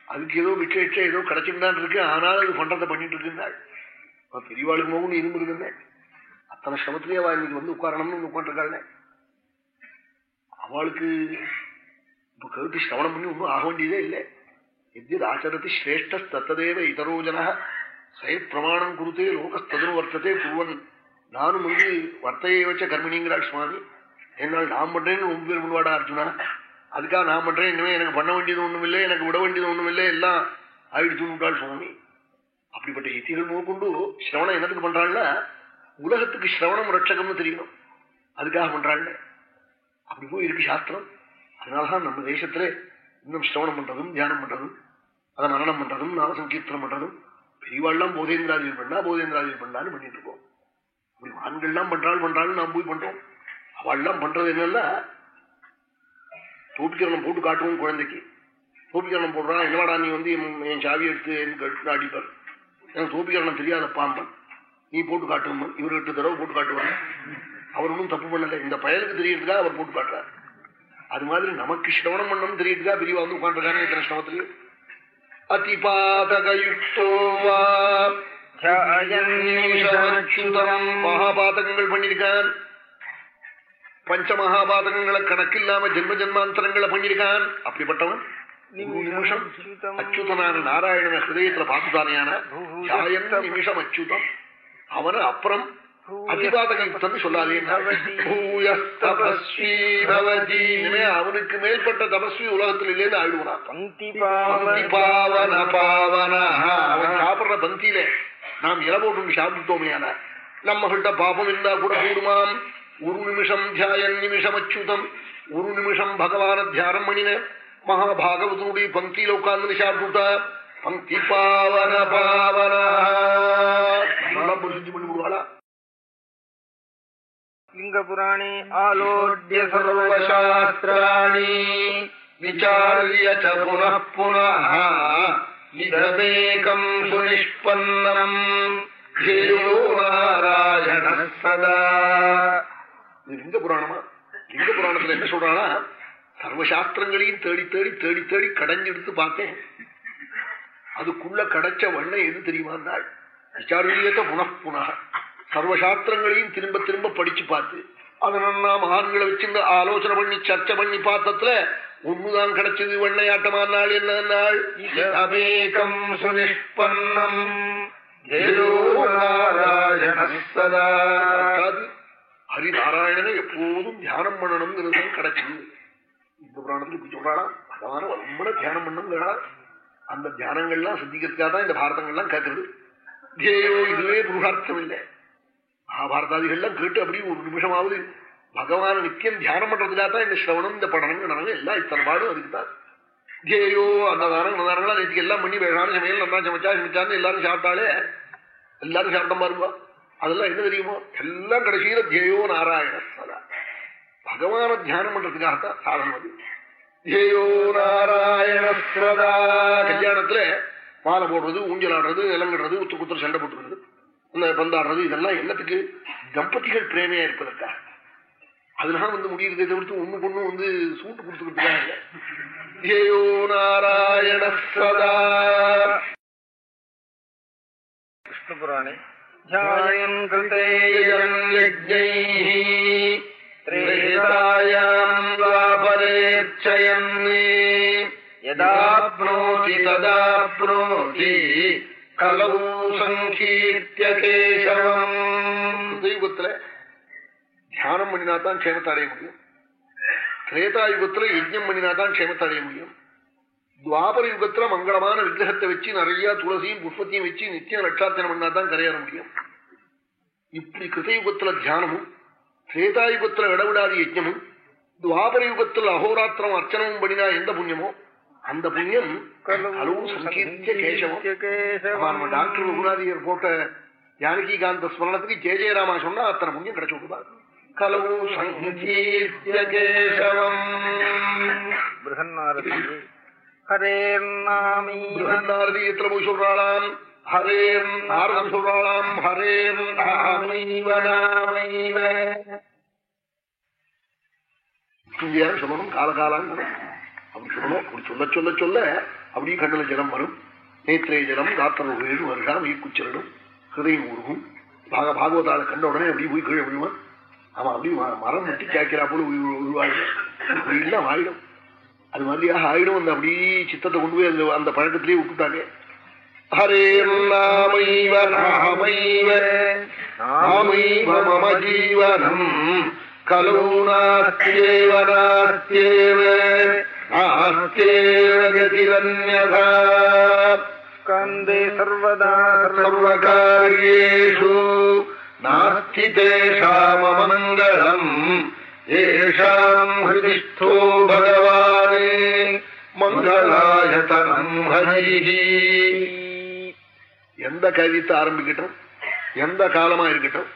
அதுக்கு ஏதோ விக்கெட்ச ஏதோ கிடைச்சுட்டான் இருக்கு. ஆனாலும் அது பண்றதை பண்ணிட்டு இருக்குன்னாள் பெரியவாளுக்கு மகன் இரும்பு இருக்குன்னேன் அத்தனை சிரமத்திலேயே அவள் இன்னைக்கு வந்து உட்காரணும்னு உட்காந்துருக்காள் அவளுக்கு இப்ப கேட்டு சிரவணம் பண்ணி ஒன்றும் ஆக வேண்டியதே இல்லை. எத்தியது ஆச்சரத்தி சிரேஷ்ட தத்ததேவ இதரோ பிரமாணம் கொடுத்தே லோகஸ்ததுனு வர்த்ததே புருவன் நானும் வந்து வர்த்தையை வச்ச கர்மிணிங்கிறாள் சுவாமி. என்னால் நான் பண்றேன்னு ரொம்ப பேர் முன்வாடா அர்ஜுனா. அதுக்காக நான் பண்றேன் இனிமே எனக்கு பண்ண வேண்டியது ஒண்ணும் இல்லை எனக்கு விட வேண்டியது ஒண்ணும் இல்லை எல்லாம் ஆயிடுச்சுன்னு சுவாமி. அப்படிப்பட்ட யுத்திகள் முதற்கொண்டு சிரவணம் என்னத்துக்கு பண்றாள்னா உலகத்துக்கு சிரவணம் ரட்சகம்னு தெரியணும். அதுக்காக பண்றாள் அப்படி போய் இருக்கு சாஸ்திரம். அதனாலதான் நம்ம தேசத்துல இன்னும் சிரவணம் பண்றதும் தியானம் பண்றதும் அதை மரணம் பண்றதும் நாமசங்கீர்த்தனம் பண்றதும் பெரியவாள்லாம் போதேந்திராதிகள் பண்ணா போதேந்திராதிகள் பண்ணான்னு பண்ணிட்டு இருக்கோம். இப்படி ஆண்கள்லாம் பண்றாள் பண்றாள் நாம் போய் பண்றோம். அவள்லாம் பண்றது என்னன்னா தோப்பிக்கரணம் போட்டு காட்டுவோம் குழந்தைக்கு. தோப்பிக்கரணம் போடுறான் என்னவாடா நீ வந்து என் சாவி எடுத்து என் அடிப்பார் எனக்கு தோப்பிக்கரணம் தெரியாத பாம்பன். நீ போட்டு காட்டுவோம் இவர் எட்டு தடவை போட்டு காட்டுவாங்க அவர் ஒன்றும் தப்பு பண்ணல. இந்த பயலுக்கு தெரியறதுக்காக அவர் போட்டு காட்டுறார். அது மாதிரி நமக்கு சிரவணம் பண்ணணும் தெரியறதுக்காக பெரியவா வந்து உட்காந்துருக்காரு இத்தனை சிரமத்துக்கு அதிபாதகயுக்தோவா மகாபாதகங்கள் பண்ணிருக்கான் பஞ்ச மகாபாதகங்களை கணக்கில்லாம ஜென்ம ஜென்மாந்தரங்களை பண்ணிருக்கான் அப்படிப்பட்டவன் நிமிஷம் அச்சுதனான நாராயணன ஹிருதயத்துல பார்த்துதானையான நிமிஷம் அச்சுதம் அவன அப்புறம் அதிபாதகம் சொல்லாதே அவனுக்கு மேற்பட்ட தபஸ்வி உலகத்தில் இல்லைன்னு ஆயிடுவான்? அவன் சாப்பிடுற பந்தியில நாம் இல போட்டு சாப்பிட்டோமையான நம்ம கிட்ட பாபம் இருந்தா கூட கூடுமாம் ஒரு நிமிஷம் தியாயன் நிமிஷம் அச்சுதம் ஒரு நிமிஷம் பகவான தியானம் பண்ணின மகாபாகவதனுடைய பங்கியில உட்கார்ந்து சாப்பிட்டுட்டா பங்கி பாவன பாவன. பண்ணி விடுவாளா लिङ्गपुराणे आलोड्य सर्वशास्त्राणि विचार्य च पुनः पुनः इदमेकम् सुनिष्पन्नम् ध्येयो नारायणः सदा லிங்க புராணமா லிங்க புராணத்துல என்ன சொல்றானா சர்வசாஸ்திரங்களையும் தேடி தேடி தேடி தேடி கடைஞ்செடுத்து பார்த்தேன் அதுக்குள்ள கடைச்ச வண்ணம் எது தெரியுமா இருந்தாள் விசாரியத்தை புனப்புனா சர்வசாஸ்திரங்களையும் திரும்ப திரும்ப படிச்சு பார்த்து அதனால மகான்களை வச்சிருந்த ஆலோசனை பண்ணி சர்ச்சை பண்ணி பார்த்ததுல ஒண்ணுதான் கிடைச்சது வெண்ணையாட்டமா நாள் என்ன நாள் அமேகம் சுனிஷ்பன்னம் ஹரிநாராயணனை எப்போதும் தியானம் பண்ணணுங்கிறது கிடைச்சது. இந்த புராணத்துல இப்படி சொல்றாளா பகவான ரொம்ப தியானம் பண்ணுங்கிறா அந்த தியானங்கள்லாம் சித்திக்கிறதுக்காக தான் இந்த பாரதங்கள்லாம் கேட்கறது தியேயோ இதுவே புருஷார்த்தம் இல்லை. மகாபாரதாதிகள்லாம் கேட்டு அப்படி ஒரு நிமிஷமாவது பகவான நித்தியம் தியானம் பண்றதுக்காக தான் இந்த சிரவணம் இந்த படனம் நடனம் எல்லாம் இத்தனை பாடும் அதுக்கு தான். தியேயோ அந்த தானம் நேற்றுக்கு எல்லாம் பண்ணி வேளாண் சமையல் நல்லா சமைச்சா சமைச்சான்னு எல்லாரும் சாப்பிட்டாலே எல்லாரும் சாப்பிட்ட பாருப்பா அதெல்லாம் என்ன தெரியுமோ? எல்லாம் கடைசியில தியேயோ நாராயண சதா பகவான தியானம் பண்றதுக்காகத்தான் சாதனம் அது. தியேயோ நாராயண சதா கல்யாணத்துல மாலை போடுறது ஊஞ்சல் ஆடுறது இலங்கடுறது உத்து குத்துற சண்டை போட்டுறது பந்தாடுறது இதெல்லாம் என்னத்துக்கு? தம்பதிகள் பிரேமையா இருப்பதற்காக. அதனால வந்து முடியுறதை தவிர்த்து ஒண்ணு பொண்ணு வந்து சூட்டு கொடுத்துக்கிட்டு ஏயோ நாராயண சதா. கிருஷ்ண புராணே யதாப்னோதி ததாப்னோதி கலவு சங்கீர்த்தியுகத்துல தியானம் பண்ணினா தான் அடைய முடியும். திரேதா யுகத்துல யஜ்யம் பண்ணினா தான் க்ஷேமத்தை அடைய முடியும். துவாபர யுகத்துல மங்களமான விக்கிரகத்தை வச்சு நிறைய துளசியும் புஷ்பத்தையும் வச்சு நித்தியம் லட்சார்த்தனம் பண்ணா தான் கரையேற முடியும். இப்படி கிருதயுகத்துல தியானமும் திரேதா யுகத்துல விடவிடாத யஜ்யமும் துவாபர யுகத்துல அகோராத்திரம் அர்ச்சனமும் பண்ணினா எந்த புண்ணியமோ அந்த புண்ணியம் அளவு சங்கீர்த்திய கேசவம். டாக்டர் ரகுநாதியர் போட்ட ஜானகிகாந்த ஸ்மரணத்துக்கு ஜே ஜெயராமா சொன்னா அத்தனை புண்ணியம் கிடைச்சு விடுவார் கலவு சங்கீர்த்திய கேசவம். ஹரேர்நாமீவனாரதியத்துல போய் சொல்றாளாம்? ஹரேர் நாரதம் சொல்றாளாம். ஹரேர் சொல்லணும்? காலகாலாங்க அப்படி சொல்லணும் அப்படி சொல்ல சொல்ல சொல்ல அப்படியே கண்ணுல ஜலம் வரும். நேத்திரே ஜலம் காத்தல் வீடு வருகா மெய்க்குச்சலிடும் ஹிருதயம் உருகும். பாக பாகவதால கண்ட உடனே அப்படி போய் கீழே விழுவான் அவன் அப்படி மரம் நட்டி கேட்கிறா போல உருவாயிடும் ஆயிடும். அது மாதிரியாக ஆயிடும் அந்த அப்படி சித்தத்தை கொண்டு போய் அந்த அந்த பழக்கத்திலேயே விட்டுட்டாங்க. ஹரே நாமைவ நாமைவ மம ஜீவனம் கலோ நாஸ்தியேவ நாஸ்தியேவ நாஸ்தியேவ கதிரன்யதா ஸ்கந்தே சர்வதா சர்வகாரியேஷு. நாஸ்தி தேஷாமமங்கலம் ஏஷாம் ஹிருதிஷ்டோ பகவானே. மங்களாயதனம் ஹரிஹி. எந்த காரியத்தை ஆரம்பிக்கட்டும்? எந்த காலமா இருக்கட்டும்?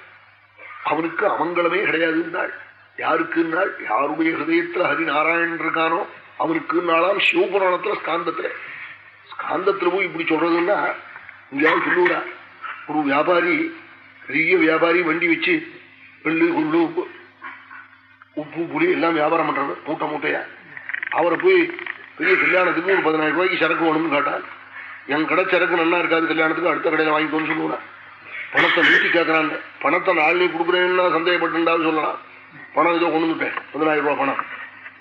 அவனுக்கு அமங்கலமே கிடையாதுன்னாள் யாருக்குன்னாள் யாருடைய ஹிருதயத்துல ஹரிநாராயணன் இருக்கானோ? அவருக்கு நாளாம் சிவபுராணத்துல ஸ்காந்தத்துல ஸ்காந்தத்துல போய் இப்படி சொல்றதுன்னா இங்கேயாவது சொல்லுவா ஒரு வியாபாரி பெரிய வியாபாரி வண்டி வச்சு வெள்ளு குள்ளு உப்பு புளி எல்லாம் வியாபாரம் பண்றது மூட்டை மூட்டையா. அவரை போய் பெரிய கல்யாணத்துக்கு ஒரு பதினாயிரம் ரூபாய்க்கு சரக்கு வேணும்னு கேட்டால் என் கடை சரக்கு நல்லா இருக்காது கல்யாணத்துக்கு அடுத்த கடையில வாங்கிக்கோன்னு சொல்லுவேன் பணத்தை நீட்டி கேட்கறாங்க பணத்தை நாளினி கொடுக்குறேன்னா சந்தேகப்பட்டுண்டாவது சொல்லலாம். பணம் ஏதோ கொண்டு வந்துட்டேன் பதினாயிரம் ரூபாய் பணம்.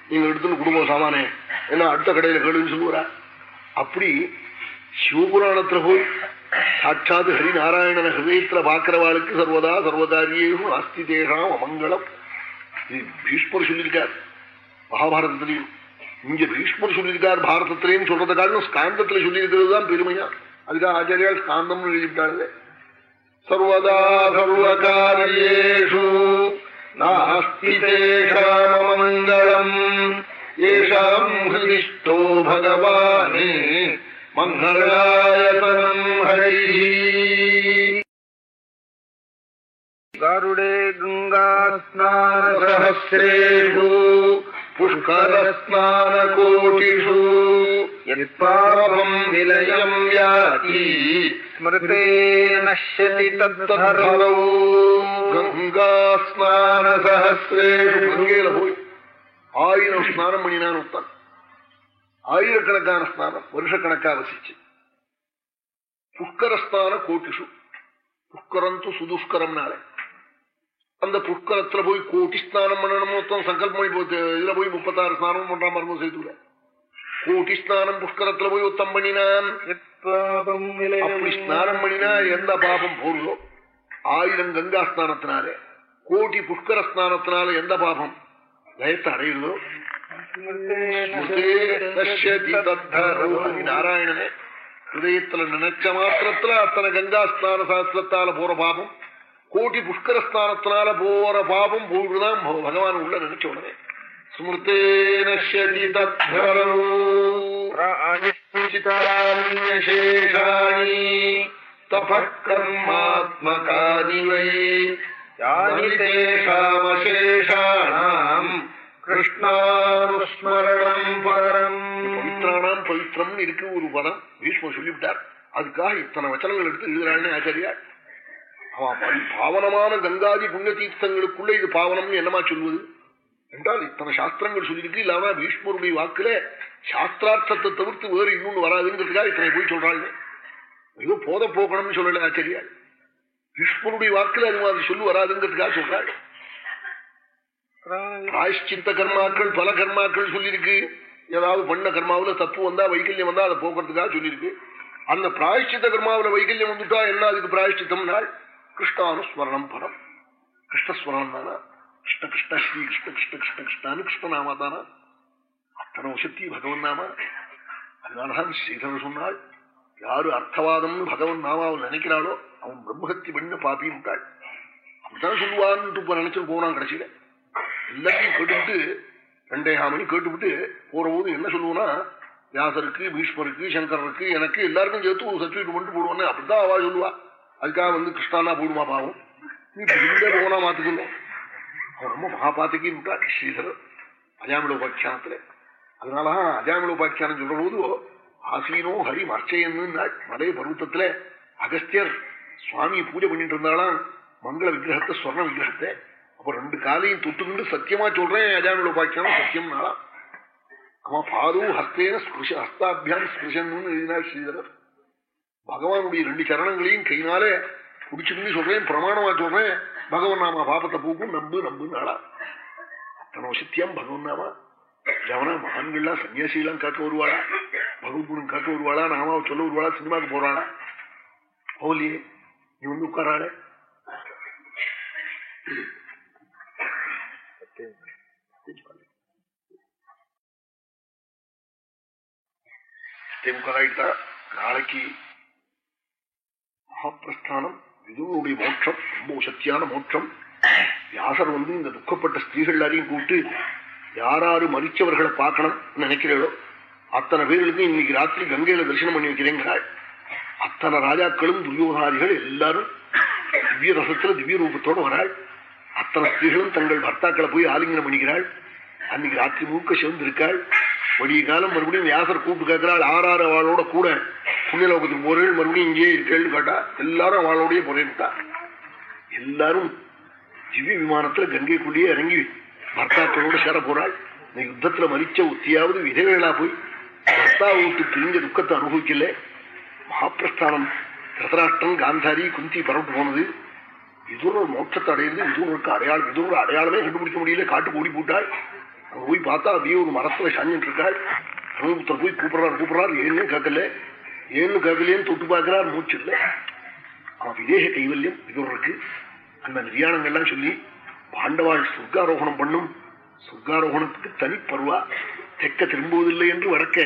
நீங்க எடுத்துன்னு குடும்பம் சாமானே ஏன்னா அடுத்த கடையில கேளுன்னு சொல்லுவாரா? அப்படி சிவபுராணத்துல போய் சாட்சாத் ஹரிநாராயணன ஹிருதயத்துல பாக்குறவாளுக்கு சர்வதா சர்வகாரியும் அஸ்தி தேகாம் அமங்கலம். இது பீஷ்மர் சொல்லியிருக்கார். மகாபாரதத்திலையும். இங்க பீஷ்மர் சொல்லியிருக்கார் பாரதத்திலேயும் சொல்றத காரணம் ஸ்காந்தத்துல சொல்லியிருக்கிறது தான் பெருமையா? அதுக்காக ஆச்சாரியால் ஸ்காந்தம் எழுதிவிட்டாங்களே சர்வதா சர்வகாரியேஷு नास्ति तेषाममङ्गलम् येषाम् हृदिष्ठो भगवान् मङ्गलायतनम् हरिः गरुडे गङ्गास्नानसहस्रेषु पुष्करस्नानकोटिषु यत्पापम् विलयम् याति स्मृते नश्यति तत्त्वधरौ கங்காஸ்நான சகசிரேஷு கங்கையில போய் ஆயிரம் ஸ்நானம் பண்ணினான் உத்தான் ஆயிரக்கணக்கான ஸ்நானம் வருஷக்கணக்கா வசிச்சு. புஷ்கரஸ்தான கோட்டிஷு புஷ்கரம் து சுதுஷ்கரம்னாலே. அந்த புஷ்கரத்துல போய் கோட்டி ஸ்நானம் பண்ணணும் மொத்தம் சங்கல்பம் இதுல போய் முப்பத்தாறு ஸ்நானம் பண்ற மருந்து செய்துல கோட்டி ஸ்நானம் புஷ்கரத்துல போய் ஒத்தம் பண்ணினான். அப்படி ஸ்நானம் பண்ணினா எந்த பாபம் போடுதோ ஆயிரம் கங்கா ஸ்நானத்தினாலே கோடி புஷ்கர ஸ்நானத்தினால எந்த பாபம்? லயத்தை அடையுதோ? நாராயணனே ஹயத்துல நினைச்ச மாத்திரத்துல அத்தனை கங்கா ஸ்நான சாஸ்திரத்தால போற பாபம் கோட்டி புஷ்கர ஸ்நானத்தினால போற பாபம் போடுதான் பகவான். உள்ள நினைச்ச உடனே ஸ்மிருத்தே நஷ்யதி வை யானி தேஷாமசேஷாணாம் கிருஷ்ணானுஸ்மரணம் பரம் பவித்ராணாம் பவித்ரம் இருக்கு ஒரு பதம் பீஷ்ம சொல்லிவிட்டார். அதுக்காக இத்தனை வச்சனங்கள் எடுத்து அவன் பவி- பாவனமான கங்காதி புண்ணிய தீர்த்தங்களுக்குள்ள இது பாவனம்னு என்னமா சொல்வது? என்றால் இத்தனை சாஸ்திரங்கள் சொல்லியிருக்கு. இல்லாம பீஷ்மருடைய வாக்குல சாஸ்திரார்த்தத்தை தவிர்த்து வேறு இன்னொன்னு வராதுங்கிறதுக்காக இத்தனை போய் சொல்றாங்க. ஏதோ போத போக்கணும்னு சொல்லல ஆச்சரியாள் பீஷ்மருடைய வாக்குல அது மாதிரி சொல்லு வராதுங்கிறதுக்காக சொல்றாள். பிராயஷ்சித்த கர்மாக்கள் பல கர்மாக்கள் சொல்லியிருக்கு. ஏதாவது பண்ண கர்மாவுல தப்பு வந்தா வைக்கல்யம் வந்தா அதை போக்குறதுக்காக சொல்லியிருக்கு. அந்த பிராயஷ்சித்த கர்மாவுல வைக்கல்யம் வந்துட்டா என்ன அதுக்கு பிராயஷ்சித்தம் நாள் கிருஷ்ணானுஸ்மரணம் பரம். கிருஷ்ணஸ்மரணம் தானா? கிருஷ்ண கிருஷ்ண ஸ்ரீ கிருஷ்ண கிருஷ்ண கிருஷ்ண கிருஷ்ணான்னு கிருஷ்ணநாமா தானா? அத்தனை சக்தி பகவன் நாமா அதனாலதான் ஸ்ரீதரன் சொன்னாள். யாரு அர்த்தவாதம்னு பகவன் நாமாவை நினைக்கிறாளோ அவன் பிரம்மஹத்தி பண்ண பாப்பி அப்படித்தான் சொல்லுவான்னு இப்ப நினைச்சு போனான் கடைசியில. எல்லாத்தையும் கேட்டுவிட்டு ரெண்டே மணி கேட்டுவிட்டு போற போது என்ன சொல்லுவோம்னா வியாசருக்கு பீஷ்மருக்கு சங்கரருக்கு எனக்கு எல்லாருக்கும் சேர்த்து ஒரு சர்டிபிகேட் மட்டும் போடுவானே அப்படித்தான் அவா சொல்லுவா. அதுக்காக வந்து கிருஷ்ணானா போடுமா பாவம். நீ திரும்ப போனா மாத்துக்கணும் அவன் ரொம்ப மகாபாத்திக்கு விட்டா ஸ்ரீதரர் அஜாமில உபாக்கியானத்துல அதனாலதான் அஜாமில உபாக்கியானம் சொல்ற போது ஆசீனோ ஹரி மர்ச்சையன்னு மலை பருவத்தில அகஸ்தியர் சுவாமி பூஜை பண்ணிட்டு இருந்தாலும் மங்கள விக்கிரகத்தை சொர்ண விக்கிரகத்தை. அப்ப ரெண்டு காலையும் தொட்டுக்கிட்டு சத்தியமா சொல்றேன் அடையாள உபாக்கியம் சத்தியம் சத்தியம்னாலா அவன் பாது ஹஸ்தேன ஸ்பிருஷ ஹஸ்தாபியான் ஸ்பிருஷன்னு எழுதினார் ஸ்ரீதரர். பகவானுடைய ரெண்டு சரணங்களையும் கைனாலே பிடிச்சுக்கிட்டு சொல்றேன் பிரமாணமா சொல்றேன். பகவன் நாமா பாபத்தை பூக்கும் நம்பு நம்பு நாளா. அத்தனை வசத்தியம் பகவன் நாமா. எவனா மகான்கள்லாம் சன்னியாசிகளாம் காக்க வருவாளா? பகவத்குணம் காக்க வருவாளா? நாமாவை சொல்ல வருவாளா? சினிமாவுக்கு போறாளா? போலியே நீ வந்து உட்காராளே. உட்காராயிட்டா நாளைக்கு மகாபிரஸ்தானம் விதுவனுடைய மோட்சம் ரொம்ப சக்தியான மோட்சம். வியாசர் வந்து இந்த துக்கப்பட்ட ஸ்திரீகள் எல்லாரையும் கூப்பிட்டு யாராரு மறிச்சவர்களை பார்க்கணும் நினைக்கிறீர்களோ அத்தனை பேர்களுக்கு இன்னைக்கு ராத்திரி கங்கையில தரிசனம் பண்ணி வைக்கிறேங்கிறாள். அத்தனை ராஜாக்களும் துரியோதாரிகள் எல்லாரும் திவ்ய ரசத்துல திவ்ய ரூபத்தோட வராள். அத்தனை ஸ்திரீகளும் தங்கள் பர்த்தாக்களை போய் ஆலிங்கனம் பண்ணிக்கிறாள். அன்னைக்கு ராத்திரி மூக்க சிவந்திருக்காள் வடிய காலம் மறுபடியும் வியாசர் கூப்பிட்டு கேட்கிறாள் ஆறாறு அவளோட கூட புண்ணியலோகத்துக்கு போறேன் மறுபடியும் இங்கே இருக்கேன்னு கேட்டா எல்லாரும் அவளோடய போறேன்ட்டா எல்லாரும் திவ்ய விமானத்துல கங்கைக்குள்ளேயே இறங்கி பர்த்தாத்தோடு சேர போறாள் இந்த யுத்தத்துல மறிச்ச உத்தியாவது விதவைகளா போய் பர்த்தா விட்டு பிரிஞ்ச துக்கத்தை அனுபவிக்கல மகாபிரஸ்தானம் திருதராஷ்டன் காந்தாரி குந்தி பரவிட்டு போனது விதுரர் மோட்சத்தை அடையிறது விதுரனுக்கு அடையாளம் விதுரர் அடையாளமே கண்டுபிடிக்க முடியல காட்டு கூடி போட்டாள் அங்க போய் பார்த்தா அப்படியே ஒரு மரத்துல சாஞ்சிட்டு இருக்காள் தர்மபுத்தர் போய் கூப்பிடுறாரு கூப்பிடுறாரு ஏன்னு கேட்கல ஏன்னு கேட்கலேன்னு தொட்டு பார்க்கிறார் மூச்சு இல்லை அவன் விதேக கைவல்யம் விதுரருக்கு அந்த நிர்யாணங்கள்லாம் சொல்லி பாண்டவாள் சொர்க்காரோகணம் பண்ணும். சொர்க்காரோகணத்துக்கு தனி பருவா. தெக்க திரும்புவதில்லை என்று வடக்க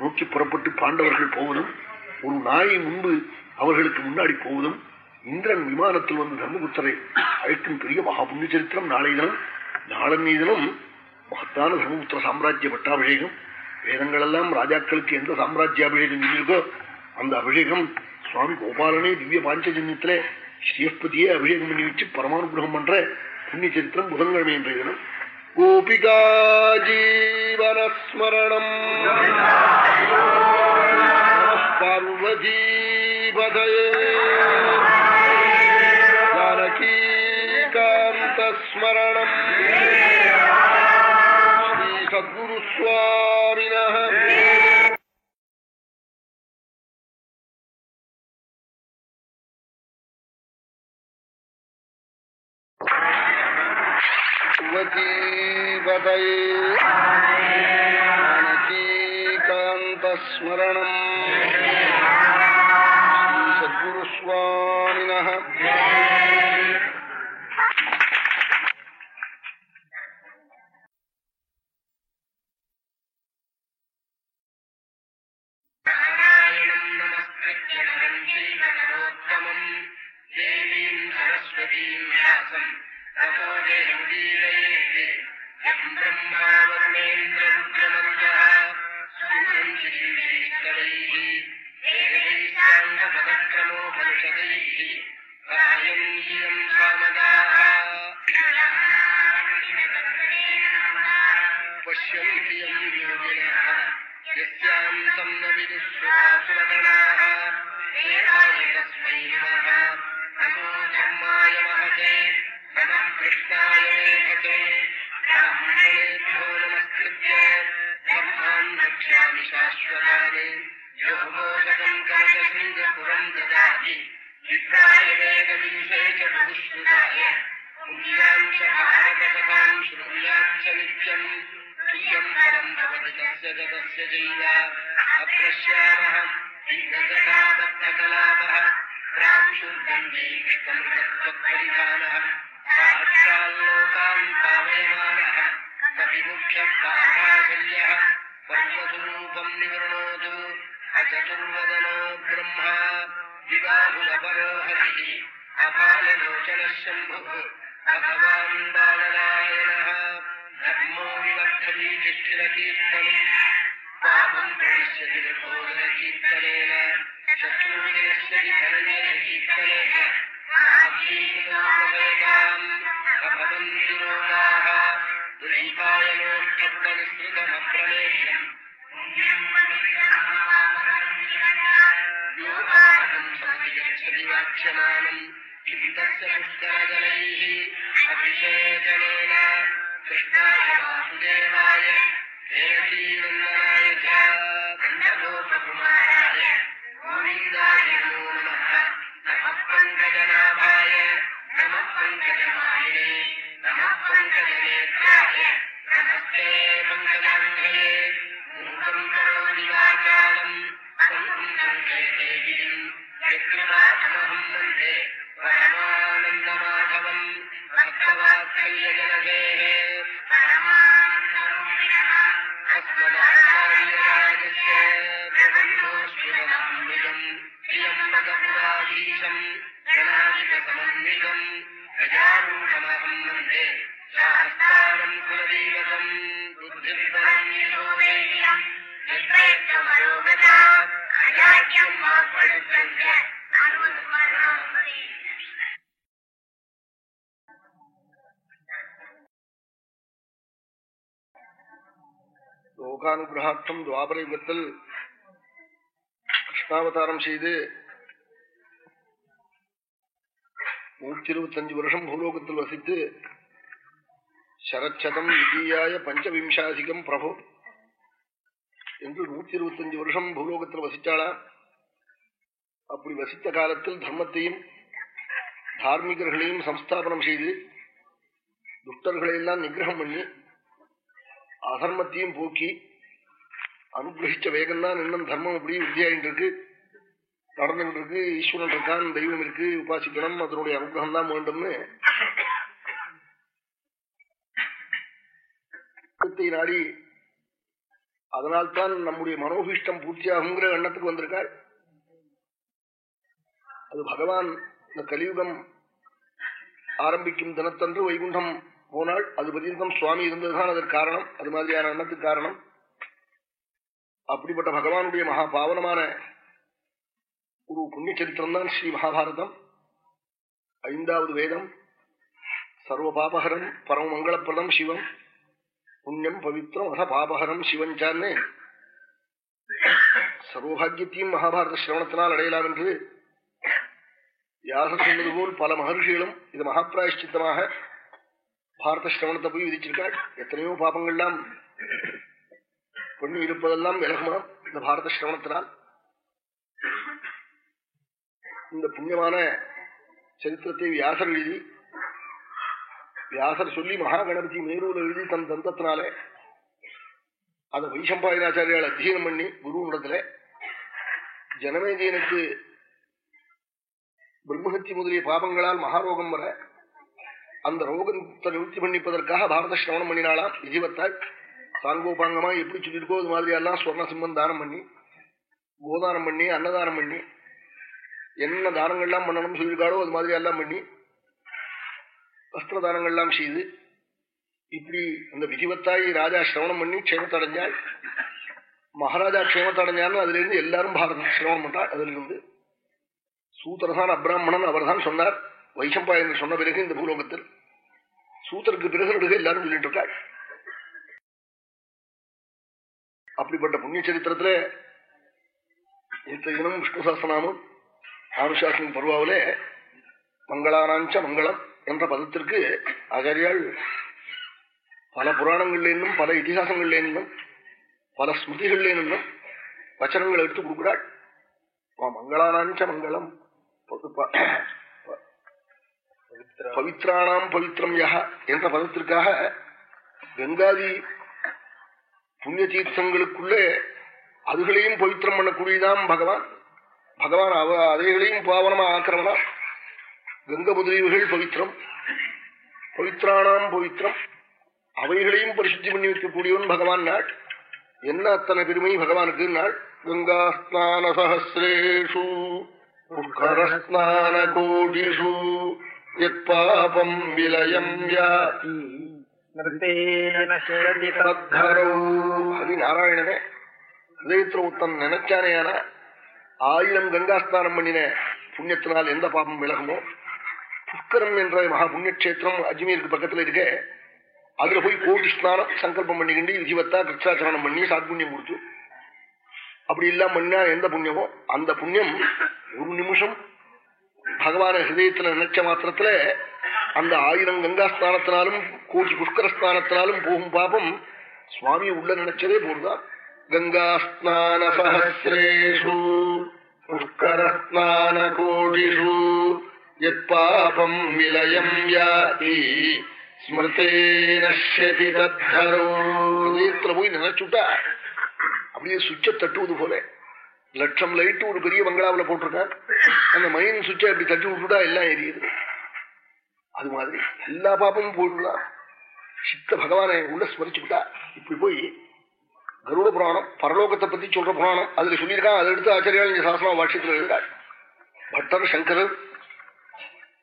நோக்கி புறப்பட்டு பாண்டவர்கள் போவதும் ஒரு நாயை முன்பு அவர்களுக்கு முன்னாடி போவதும் இந்திரன் விமானத்தில் வந்து தர்மபுத்தரை அழைக்கும் பெரிய மகா புண்ணிய சரித்திரம் நாளை தினம். நாளன்னி தினம் மகத்தான தர்மபுத்திர சாம்ராஜ்ய பட்டாபிஷேகம். வேதங்கள் எல்லாம் ராஜாக்களுக்கு எந்த சாம்ராஜ்யாபிஷேகம் இருக்கோ அந்த அபிஷேகம் சுவாமி கோபாலனே திவ்ய பாஞ்சஜன்யத்திலே ஸ்ரீஸ்பதியே அபிஷேகம் பண்ணி வச்சு பரமானுகிரகம் பண்ற புண்ணியச்சரித்திரம் புதன்கிழமை இன்றைய தினம். கோபிகா ஜீவனஸ்மரணம். பார்வதீபதே ஜானகீகாந்தஸ்மரணம். ஸ்ரீ சத்குரு जानकीकान्तस्मरणम् श्रीसद्गुरुस्वामिनः नारायणम् नमस्कृत्य नरम् चैवनरोत्तमम् देवीम् सरस्वतीम् व्यासम् ततो जयमुदीरये यम् ब्रह्मा वरुणेन्द्ररुद्रमरुजः सूर्यम् श्रीवेष्टवैः एकदैशाङ्गपदक्रमो मनुषदैः कायम् इयम् सामदाः पश्यन्ति यम् योगिनः यस्यान्तम् न विदुःसुभासुरगणाः देवाय तस्मै नमः नमो Hallelujah. லோகானுகிரகார்த்தம் துவாபர யுகத்தில் கிருஷ்ணாவதாரம் செய்து நூற்றி இருபத்தஞ்சு வருஷம் பூலோகத்தில் வசித்து சரச்சதம் விதீயாய பஞ்சவிம்சாதிகம் பிரபு என்று நூற்றி இருபத்தஞ்சு வருஷம் பூலோகத்தில் வசித்தாளா அப்படி வசித்த காலத்தில் தர்மத்தையும் தார்மிகர்களையும் சம்ஸ்தாபனம் செய்து துஷ்டர்களையெல்லாம் நிகிரகம் பண்ணி அதர்மத்தையும் போக்கி அனுகிரகிச்ச வேகம்தான் இன்னும் தர்மம் அப்படி வித்தியாயிட்டு இருக்கு. நடந்துகிட்டு இருக்கு ஈஸ்வரன் இருக்கான் தெய்வம் இருக்கு உபாசிக்கணும் அதனுடைய அனுகிரகம் தான் வேண்டும்னு நாடி அதனால்தான் நம்முடைய மனோபீஷ்டம் பூர்த்தியாகுங்கிற எண்ணத்துக்கு வந்திருக்காள் அது பகவான் இந்த கலியுகம் ஆரம்பிக்கும் தினத்தன்று வைகுண்டம் போனால் அது பரியந்தம் சுவாமி இருந்ததுதான் அதற்கு காரணம். அது மாதிரியான எண்ணத்துக்கு காரணம். அப்படிப்பட்ட பகவானுடைய மகா பாவனமான ஒரு புண்ணிய சரித்திரம் தான் ஸ்ரீ மகாபாரதம். ஐந்தாவது வேதம் சர்வ பாபகரம் பரம மங்களப்பிரதம் சிவம் புண்ணியம் பவித்ரம் அத பாபகரம் சிவஞ்சான்னு சர்வபாகியத்தையும் மகாபாரத சிரவணத்தினால் அடையலாம் என்று வியாசர் சொன்னது போல் பல மகர்ஷிகளும் இது மகாபிராயஷ்டித்தமாக பாரத சிரவணத்தை போய் விதிச்சிருக்காள். எத்தனையோ பாபங்கள்லாம் பண்ணி இருப்பதெல்லாம் விலகுமா? இந்த பாரத சிரவணத்தினால்? இந்த புண்ணியமான சரித்திரத்தை வியாசர் எழுதி வியாசர் சொல்லி மகாகணபதி மேரூர் எழுதி தன் தந்தத்தினாலே அதை வைசம்பாயனாச்சாரியால் அத்தியனம் பண்ணி குருவிடத்துல ஜனமேஜயனுக்கு பிரம்மஹத்தி முதலிய பாபங்களால் மகாரோகம் வர அந்த ரோகத்தை நிவர்த்தி பண்ணிப்பதற்காக பாரத சிரவணம் பண்ணினாலாம் விஜயவத்தாள் சாங்கோபாங்கமா எப்படி சொல்லியிருக்கோ அது மாதிரி எல்லாம் ஸ்வர்ண சிம்மன் தானம் பண்ணி கோதானம் பண்ணி அன்னதானம் பண்ணி என்ன தானங்கள்லாம் பண்ணணும்னு சொல்லியிருக்காளோ அது மாதிரி எல்லாம் பண்ணி வஸ்திர தானங்கள்லாம் செய்து இப்படி அந்த விதிவத்தாயி ராஜா சிரவணம் பண்ணி க்ஷேமத்தடைஞ்சாள் மகாராஜா க்ஷேமத்தை அதுல இருந்து எல்லாரும் பாரதம் சிரவணம் பண்றாள் அதுல இருந்து சூத்திரதான் அப்ராமணன் அவர் தான் சொன்னார் என்று சொன்ன பிறகு இந்த பூலோகத்தில் சூத்தருக்கு பிறகு எல்லாரும் சொல்லிட்டு இருக்காள் அப்படிப்பட்ட புண்ணிய சரித்திரத்துல நேற்று தினம் விஷ்ணு சாஸ்திரநாமம் ஆனுசாசன பருவாவிலே மங்களானாஞ்ச மங்களம் என்ற பதத்திற்கு ஆச்சாரியால் பல புராணங்கள்ல இருந்தும் பல இதிகாசங்கள்ல இருந்தும் பல ஸ்மிருதிகள்ல இருந்தும் வச்சனங்களை எடுத்து கொடுக்கிறாள். மங்களானாஞ்ச மங்களம். பவித்ராணாம் பவித்ரம் யா என்ற பதத்திற்காக கங்காதி புண்ணிய தீர்த்தங்களுக்குள்ளே அதுகளையும் பவித்திரம் பண்ணக்கூடியதான் பகவான். பகவான் அவ அதைகளையும் பாவனமா ஆக்கிறவனா? கங்க முதலீவுகள் பவித்திரம். பவித்ராணாம் பவித்திரம். அவைகளையும் பரிசுத்தி பண்ணி வைக்கக்கூடியவன் பகவான் நாள். என்ன அத்தனை பெருமை பகவானுக்கு நாள்? கங்கா ஸ்நான சகசிரேஷு புஷ்கரஸ்நான கோடிஷு எப்பாபம் விலயம் யாதி. நாராயணனே ஹதயத்துல ஒருத்தன் நினைச்சானேயான ஆயிரம் கங்காஸ்தானம் பண்ணின புண்ணியத்தினால் எந்த பாபம் விலகுமோ புஷ்கரம் என்ற மகா புண்ணியக்ஷேத்திரம் அஜ்மீருக்கு பக்கத்துல இருக்க அதுல போய் கோடி ஸ்நானம் சங்கல்பம் பண்ணிக்கிண்டு விதிவத்தா கிருஷ்ணாச்சரணம் பண்ணி சாத்புண்ணியம் கொடுத்து அப்படி இல்லாம பண்ணா எந்த புண்ணியமோ அந்த புண்ணியம் ஒரு நிமிஷம் பகவான ஹிருதயத்துல நினைச்ச மாத்திரத்துல அந்த ஆயிரம் கங்கா ஸ்நானத்தினாலும் கோடி புஷ்கர ஸ்நானத்தினாலும் போகும் பாபம் சுவாமி உள்ள நினைச்சதே போடுதா கங்கா ஸ்நான சகசிரேஷு புஷ்கர ஸ்நான கோடிஷு எப்பாபம் விலயம் யாதி ஸ்மிருதே நஷ்யதி தத்தரோ. போய் நினைச்சுட்டா அப்படியே சுவிட்ச தட்டுவது போல. லட்சம் லைட்டு ஒரு பெரிய பங்களாவில் போட்டிருக்கான் அந்த மைன் சுவிட்சை அப்படி தட்டி விட்டுட்டா எல்லாம் எரியுது. அது மாதிரி எல்லா பாப்பமும் போயிடலாம் சித்த பகவானை உள்ள ஸ்மரிச்சுக்கிட்டா இப்படி போய் கருட புராணம் பரலோகத்தை பத்தி சொல்ற புராணம் அதுல சொல்லியிருக்கான் அதை எடுத்து ஆச்சாரியால் இங்க சாஸ்திரமா பாட்சியத்தில் எழுதாள் பட்டர் சங்கரர்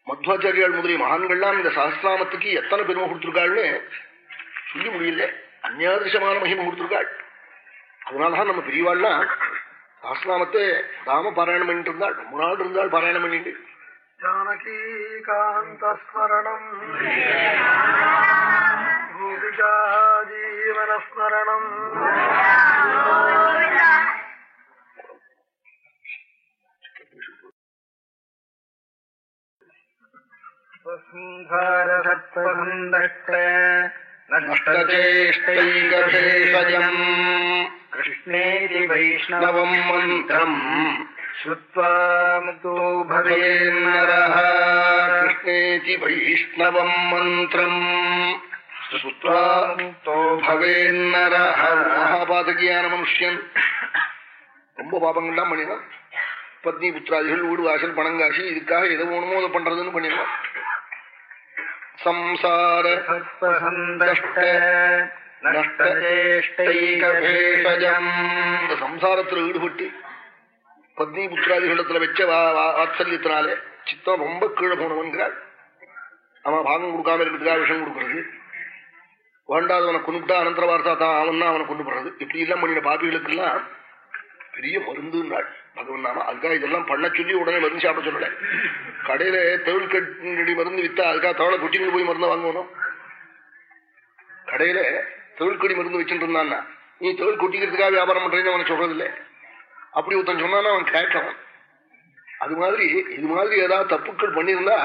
மத்வாச்சாரியால் முதலிய மகான்கள்லாம் இந்த சாஸ்திராமத்துக்கு எத்தனை பெருமை கொடுத்துருக்காள்னு சொல்லி முடியல. அந்நாதிருஷமான மகிமை கொடுத்துருக்காள். அதனாலதான் நம்ம பெரியவாள்லாம் சாஸ்திராமத்தை ராம பாராயணம் பண்ணிட்டு இருந்தாள். ரொம்ப நாள் இருந்தாள் பாராயணம் பண்ணிட்டு. जानकीकान्तस्मरणम् गोपिकाजीवनस्मरणम् वसुन्धारसत्पसन्दष्ट नष्टचेष्टैकभेषजम् कृष्णेति वैष्णवम् मन्त्रम् நவம் மந்திரம் ஸ்ருத்வா முக்தோ भवेन्नरः பவேன்னரः कृष्णेति वैष्णवम् मन्त्रम् श्रुत्वा முக்தோ भवेन्नरः மகாபாதகியான மனுஷன் ரொம்ப பாபங்கள்லாம் பண்ணினான் பத்னி புத்திராதிகள் வீடு வாசல் பணங்காசி இதுக்காக எதை வேணுமோ அதை பண்றதுன்னு பண்ணினான் சம்சார சர்ப்பசந்தஷ்ட நஷ்டச்சேஷ்டைகபேஷஜம் இந்த சம்சாரத்துல ஈடுபட்டு பத்னி புத்திராதிகளிடத்துல வச்ச வா- வாத்சல்யத்தினாலே சித்தம் ரொம்ப கீழே போனவன்கிறாள் அவன் பாகம் கொடுக்காம இருக்கிறதுக்காக விஷம் கொடுக்கறது. வேண்டாதவனை கொண்டுட்டா அனந்தர வார்த்தா தான் அவன் தான் அவனை கொண்டு போடுறது இப்படி எல்லாம் பண்ணின பாப்பிகளுக்கெல்லாம் பெரிய மருந்துன்னாள் பகவன் நாம அதுக்காக இதெல்லாம் பண்ண சொல்லி உடனே மருந்து சாப்பிட சொல்லல. கடையில தவிழ் கட்டி மருந்து வித்தா அதுக்காக தவளை குட்டிங்க போய் மருந்து வாங்கணும் கடையில தொழிற்கொடி மருந்து வச்சுட்டு இருந்தான்னா நீ தொழில் கொட்டிக்கிறதுக்காக வியாபாரம் பண்றேன்னு அவனை சொல்றது இல்லை அப்படி ஒருத்தன் சொன்னான்னா அவன் கேட்கவன் அது மாதிரி இது மாதிரி ஏதாவது தப்புக்கள் பண்ணியிருந்தா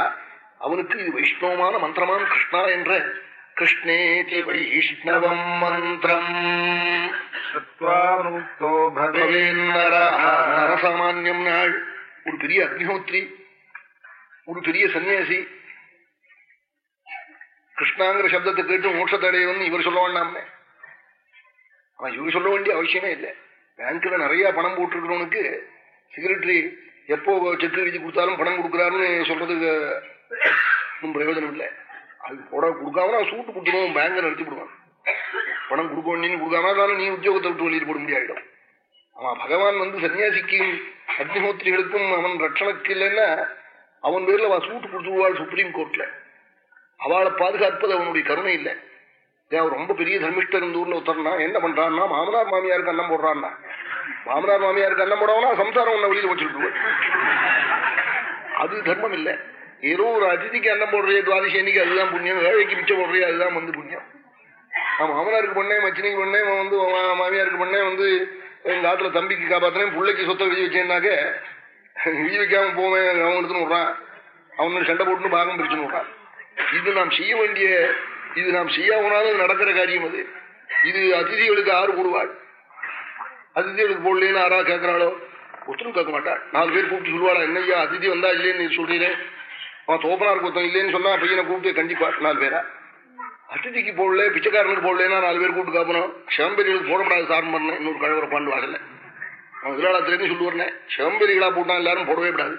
அவனுக்கு இது வைஷ்ணவமான மந்திரமான கிருஷ்ணா என்ற கிருஷ்ணேதி வைஷ்ணவம் மந்திரம். நரசாமான்யம் நாள். ஒரு பெரிய அக்னிஹோத்ரி ஒரு பெரிய சன்னியாசி. கிருஷ்ணாங்கிற சப்தத்தை கேட்டு மோட்சத்தை அடையவன் இவர் சொல்ல வேண்டாமே அவன் இவர் சொல்ல வேண்டிய அவசியமே இல்லை. பேங்க்ல நிறைய பணம் போட்டிருக்கிறவனுக்கு செக்ரட்டரி எப்போ செக் எழுதி கொடுத்தாலும் பணம் கொடுக்குறாருன்னு சொல்றதுக்கு ஒன்றும் பிரயோஜனம் இல்லை. அது போட கொடுக்காம அவன் சூட்டு கொடுத்துருவோம் பேங்க நடத்தி விடுவான் பணம் கொடுக்க நீ கொடுக்காம தானே நீ உத்தியோகத்தை விட்டு வெளியில் போட முடியாயிடும். அவன் பகவான் வந்து சன்னியாசிக்கும் அக்னிஹோத்திரிகளுக்கும் அவன் ரட்சணக்கு இல்லைன்னா அவன் பேர்ல அவன் சூட்டு கொடுத்துருவாள் சுப்ரீம் கோர்ட்ல. அவளை பாதுகாப்பது அவனுடைய கருணை இல்லை. ஏன் ரொம்ப பெரிய தர்மிஷ்டர் இந்த ஊர்ல உத்தரனா என்ன பண்றான்னா மாமனார் மாமியாருக்கு அன்னம் போடுறான்னா. மாமனார் மாமியாருக்கு அண்ணம் போடவனா சம்சாரம் உன்னை வெளியில வச்சுட்டு அது தர்மம் இல்லை. ஏதோ ஒரு அதிதிக்கு அண்ணம் போடுறே துவாதிசி அன்னைக்கு அதுதான் புண்ணியம். ஏழைக்கு மிச்சம் போடுறே அதுதான் வந்து புண்ணியம். நான் மாமனாருக்கு பண்ணேன் மச்சினிக்கு பண்ணேன் அவன் வந்து மாமியாருக்கு பண்ணேன் வந்து எங்க ஆத்துல தம்பிக்கு காப்பாத்தினேன் பிள்ளைக்கு சொத்தை விழி வச்சேன்னாக்க விழி வைக்காம போவேன் அவன் எடுத்துன்னு விடுறான் அவனுக்கு சண்டை போட்டுன்னு பாகம் பிரிச்சுன்னு விடுறான் இது நாம் செய்ய வேண்டிய இது நாம் செய்யாமனாலும் நடக்கிற காரியம் அது. இது அதிதிகளுக்கு ஆறு போடுவாள் அதிதிகளுக்கு போடலன்னு யாரா கேட்கிறாளோ ஒருத்தரும் கேட்க மாட்டாள். நாலு பேர் கூப்பிட்டு சொல்லுவாளா என்னய்யா அதிதி வந்தா இல்லைன்னு நீ சொல்றீரே அவன் தோப்பனாருக்கு ஒருத்தன் இல்லைன்னு சொன்னா பையனை கூப்பிட்டு கண்டிப்பா நாலு பேரா? அதிதிக்கு போடல பிச்சைக்காரனுக்கு போடலன்னா நாலு பேர் கூப்பிட்டு காப்பணும். சிவம்பெரிகளுக்கு போடப்படாது சாரம் பண்ணேன் இன்னொரு கழவரை பாண்டு வாசல்ல அவன் தெரிஞ்சு சொல்லி வரனேன் சிவம்பெரிகளா போட்டான் எல்லாரும் போடவே கூடாது.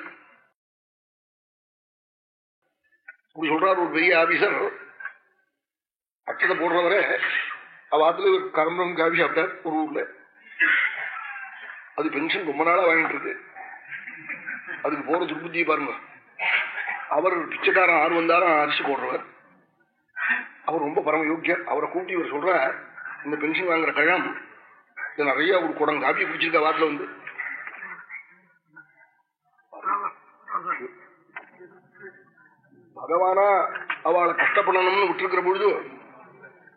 இப்படி சொல்றாரு ஒரு பெரிய ஆபீசர். அட்டத்தை போடுறவரை அவத்துல ஒரு கரம்பரம் காபி சாப்பிட்டார் ஒரு ஊர்ல. அது பென்ஷன் ரொம்ப நாளா வாங்கிட்டு இருக்கு அதுக்கு போற துர்புத்தியை பாருங்க. அவர் பிச்சைக்காரன் ஆறு வந்தாலும் அரிசி போடுறவர். அவர் ரொம்ப பரம யோக்கியர் அவரை கூட்டி இவர் சொல்ற இந்த பென்ஷன் வாங்குற கழம் இது நிறைய ஒரு குடம் காப்பி குடிச்சிருக்க வாட்டில் வந்து. பகவானா அவளை கஷ்டப்படணும்னு விட்டுருக்கிற பொழுது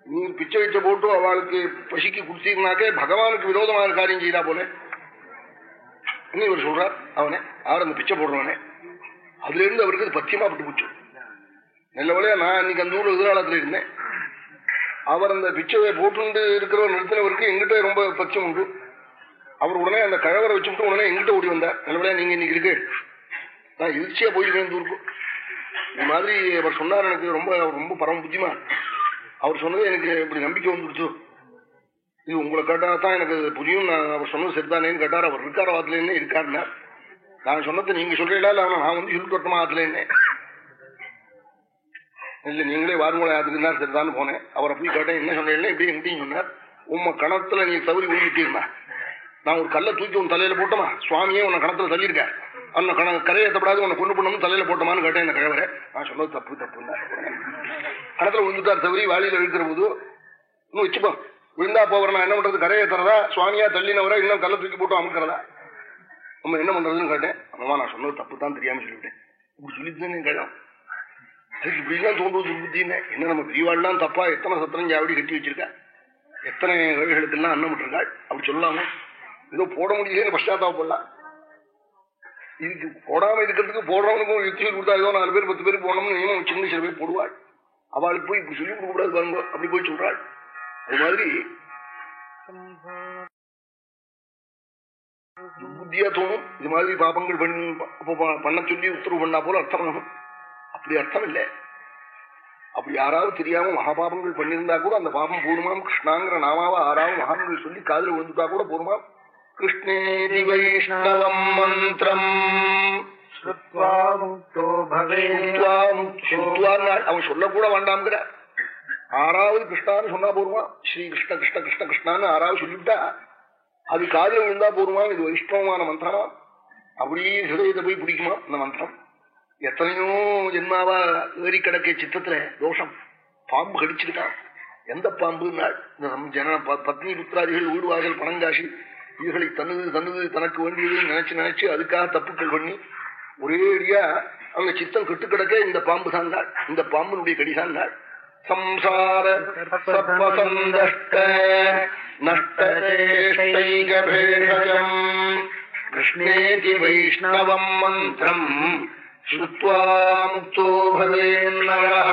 நீ பிச்சை வச்ச போட்டு அவளுக்கு பசிக்கு குடுத்தீங்கனாக்கே பகவானுக்கு விரோதமான காரியம் செய்தா போல. இன்னும் இவர் சொல்றார்? அவனே அவர் அந்த பிச்சை போடுறவனே. அதுல இருந்து அவருக்கு அது பத்தியமா பட்டு போச்சு. நல்ல வழியா நான் இன்னைக்கு அந்த ஊர்ல எதிராளத்துல இருந்தேன். அவர் அந்த பிச்சையை போட்டு இருக்கிறவர் நிறுத்தினவருக்கு எங்கிட்ட ரொம்ப பச்சம் உண்டு. அவர் உடனே அந்த கழவரை வச்சுட்டு உடனே எங்கிட்ட ஓடி வந்தார். நல்லபடியா நீங்க இன்னைக்கு இருக்கு. நான் எதிர்ச்சியா போயிருக்கேன் ஊருக்கு. இந்த மாதிரி அவர் சொன்னார் எனக்கு ரொம்ப ரொம்ப பரம புத்திமா அவர் சொன்னது எனக்கு இப்படி நம்பிக்கை வந்துடுச்சு. இது உங்களை கேட்டாதான் எனக்கு புரியும். நான் அவர் சொன்னது சரிதானேன்னு கேட்டார். அவர் இருக்கார வாத்துல இருக்காருன்னா நான் சொன்னது நீங்க சொல்றீங்களா? இல்ல நான் வந்து சொல்லிட்டு வரட்டுமா ஆத்துலேன்னு? இல்ல நீங்களே வாருங்களே அதுக்கு தான் சரிதான்னு போனேன். அவரை போய் கேட்டேன் என்ன சொன்னீங்கன்னா இப்படி எங்கிட்டையும் சொன்னார். உம்ம கணத்துல நீ தவறி விழுந்துட்டீங்கன்னா நான் ஒரு கல்லை தூக்கி உன் தலையில போட்டோமா? சுவாமியே உன்னை கணத்துல தள்ளியிருக்கேன் அந்த கண கரையேற்றப்படாது உன்னை கொண்டு பண்ணணும் தலையில போட்டோமான்னு கேட்டேன் இந்த கிழவரை. நான் சொன்னது தப்பு தப்பு கணத்துல விழுந்துட்டார் தவறி வாளியில இழுக்கிற போது இன்னும் வச்சுப்போம் விழுந்தா போகிறனா நான் என்ன பண்றது? கரையேற்றுறதா சுவாமியா தள்ளினவரை? இன்னும் கல்லை தூக்கி போட்டு அமுக்கிறதா? நம்ம என்ன பண்றதுன்னு கேட்டேன். அம்மா நான் சொன்னது தப்பு தான் தெரியாம சொல்லிவிட்டேன். இப்படி சொல்லிட்டு கேட்கலாம் அதுக்கு இப்படிலாம் தோன்றுவது புத்தின்னு என்ன நம்ம பெரியவாள்லாம் தப்பா எத்தனை சத்திரம் ஜாவடி கட்டி வச்சிருக்கா? எத்தனை ஏழைகளுக்கெல்லாம் அன்னம் விட்டுருக்காள்? அப்படி சொல்லாம ஏதோ போட முடியலன்னு பశ్చాத்தாப்படலாம் இதுக்கு போடாம இருக்கிறதுக்கு போடுறவனுக்கும் யுக்திகள் கொடுத்தா ஏதோ நாலு பேர் பத்து பேர் போடணும்னு நியமம் சின்ன சில பேர் போடுவாள். அவளுக்கு போய் இப்படி சொல்லி கொடுக்கூடாது பாருங்க. அப்படி போய் சொல்றாள். அது மாதிரி புத்தியா தோணும். இது மாதிரி பாபங்கள் பண்ண சொல்லி உத்தரவு பண்ணா போல அர்த்தம். ஆகும் அப்படி அர்த்தம் இல்லை. அப்படி யாராவது தெரியாம மகாபாபங்கள் பண்ணியிருந்தா கூட அந்த பாபம் போடுமாம். கிருஷ்ணாங்கிற நாமாவா யாராவது மகான்கள் சொல்லி காதல விழுந்துட்டா கூட போடுமாம். கிருஷ்ணேரி வைஷ்ணவம் மந்திரம். அவன் சொல்லக்கூட வேண்டாம்ங்கிற. ஆறாவது கிருஷ்ணான்னு சொன்னா போருமா ஸ்ரீ கிருஷ்ண கிருஷ்ண கிருஷ்ண கிருஷ்ணான்னு ஆறாவது சொல்லிவிட்டா அது காதல விழுந்தா போருமா இது வைஷ்ணவமான மந்திரமா. அப்படியே ஹிருதயத்தை போய் பிடிக்குமா இந்த மந்திரம். எத்தனையோ ஜென்மாவா ஏறி கிடக்க சித்தத்துல தோஷம். பாம்பு கடிச்சிருக்கான் எந்த பாம்புன்னா ஜன பத்னி புத்திராதிகள் வீடு வாசல் பணங்காசி இவர்களை தன்னது தன்னது தனக்கு வேண்டியது நினைச்சு நினைச்சு அதுக்காக தப்புக்கள் பண்ணி ஒரேடியா அவங்க சித்தம் கெட்டு கிடக்க இந்த பாம்பு தான் இந்த பாம்பினுடைய கடிதான் சம்சார சர்வசந்தஷ்ட நஷ்டேஷ்டைகபேஷஜம் கிருஷ்ணேதி வைஷ்ணவம் மந்திரம். ஸ்ருத்வா முக்தோ பவேன்னரः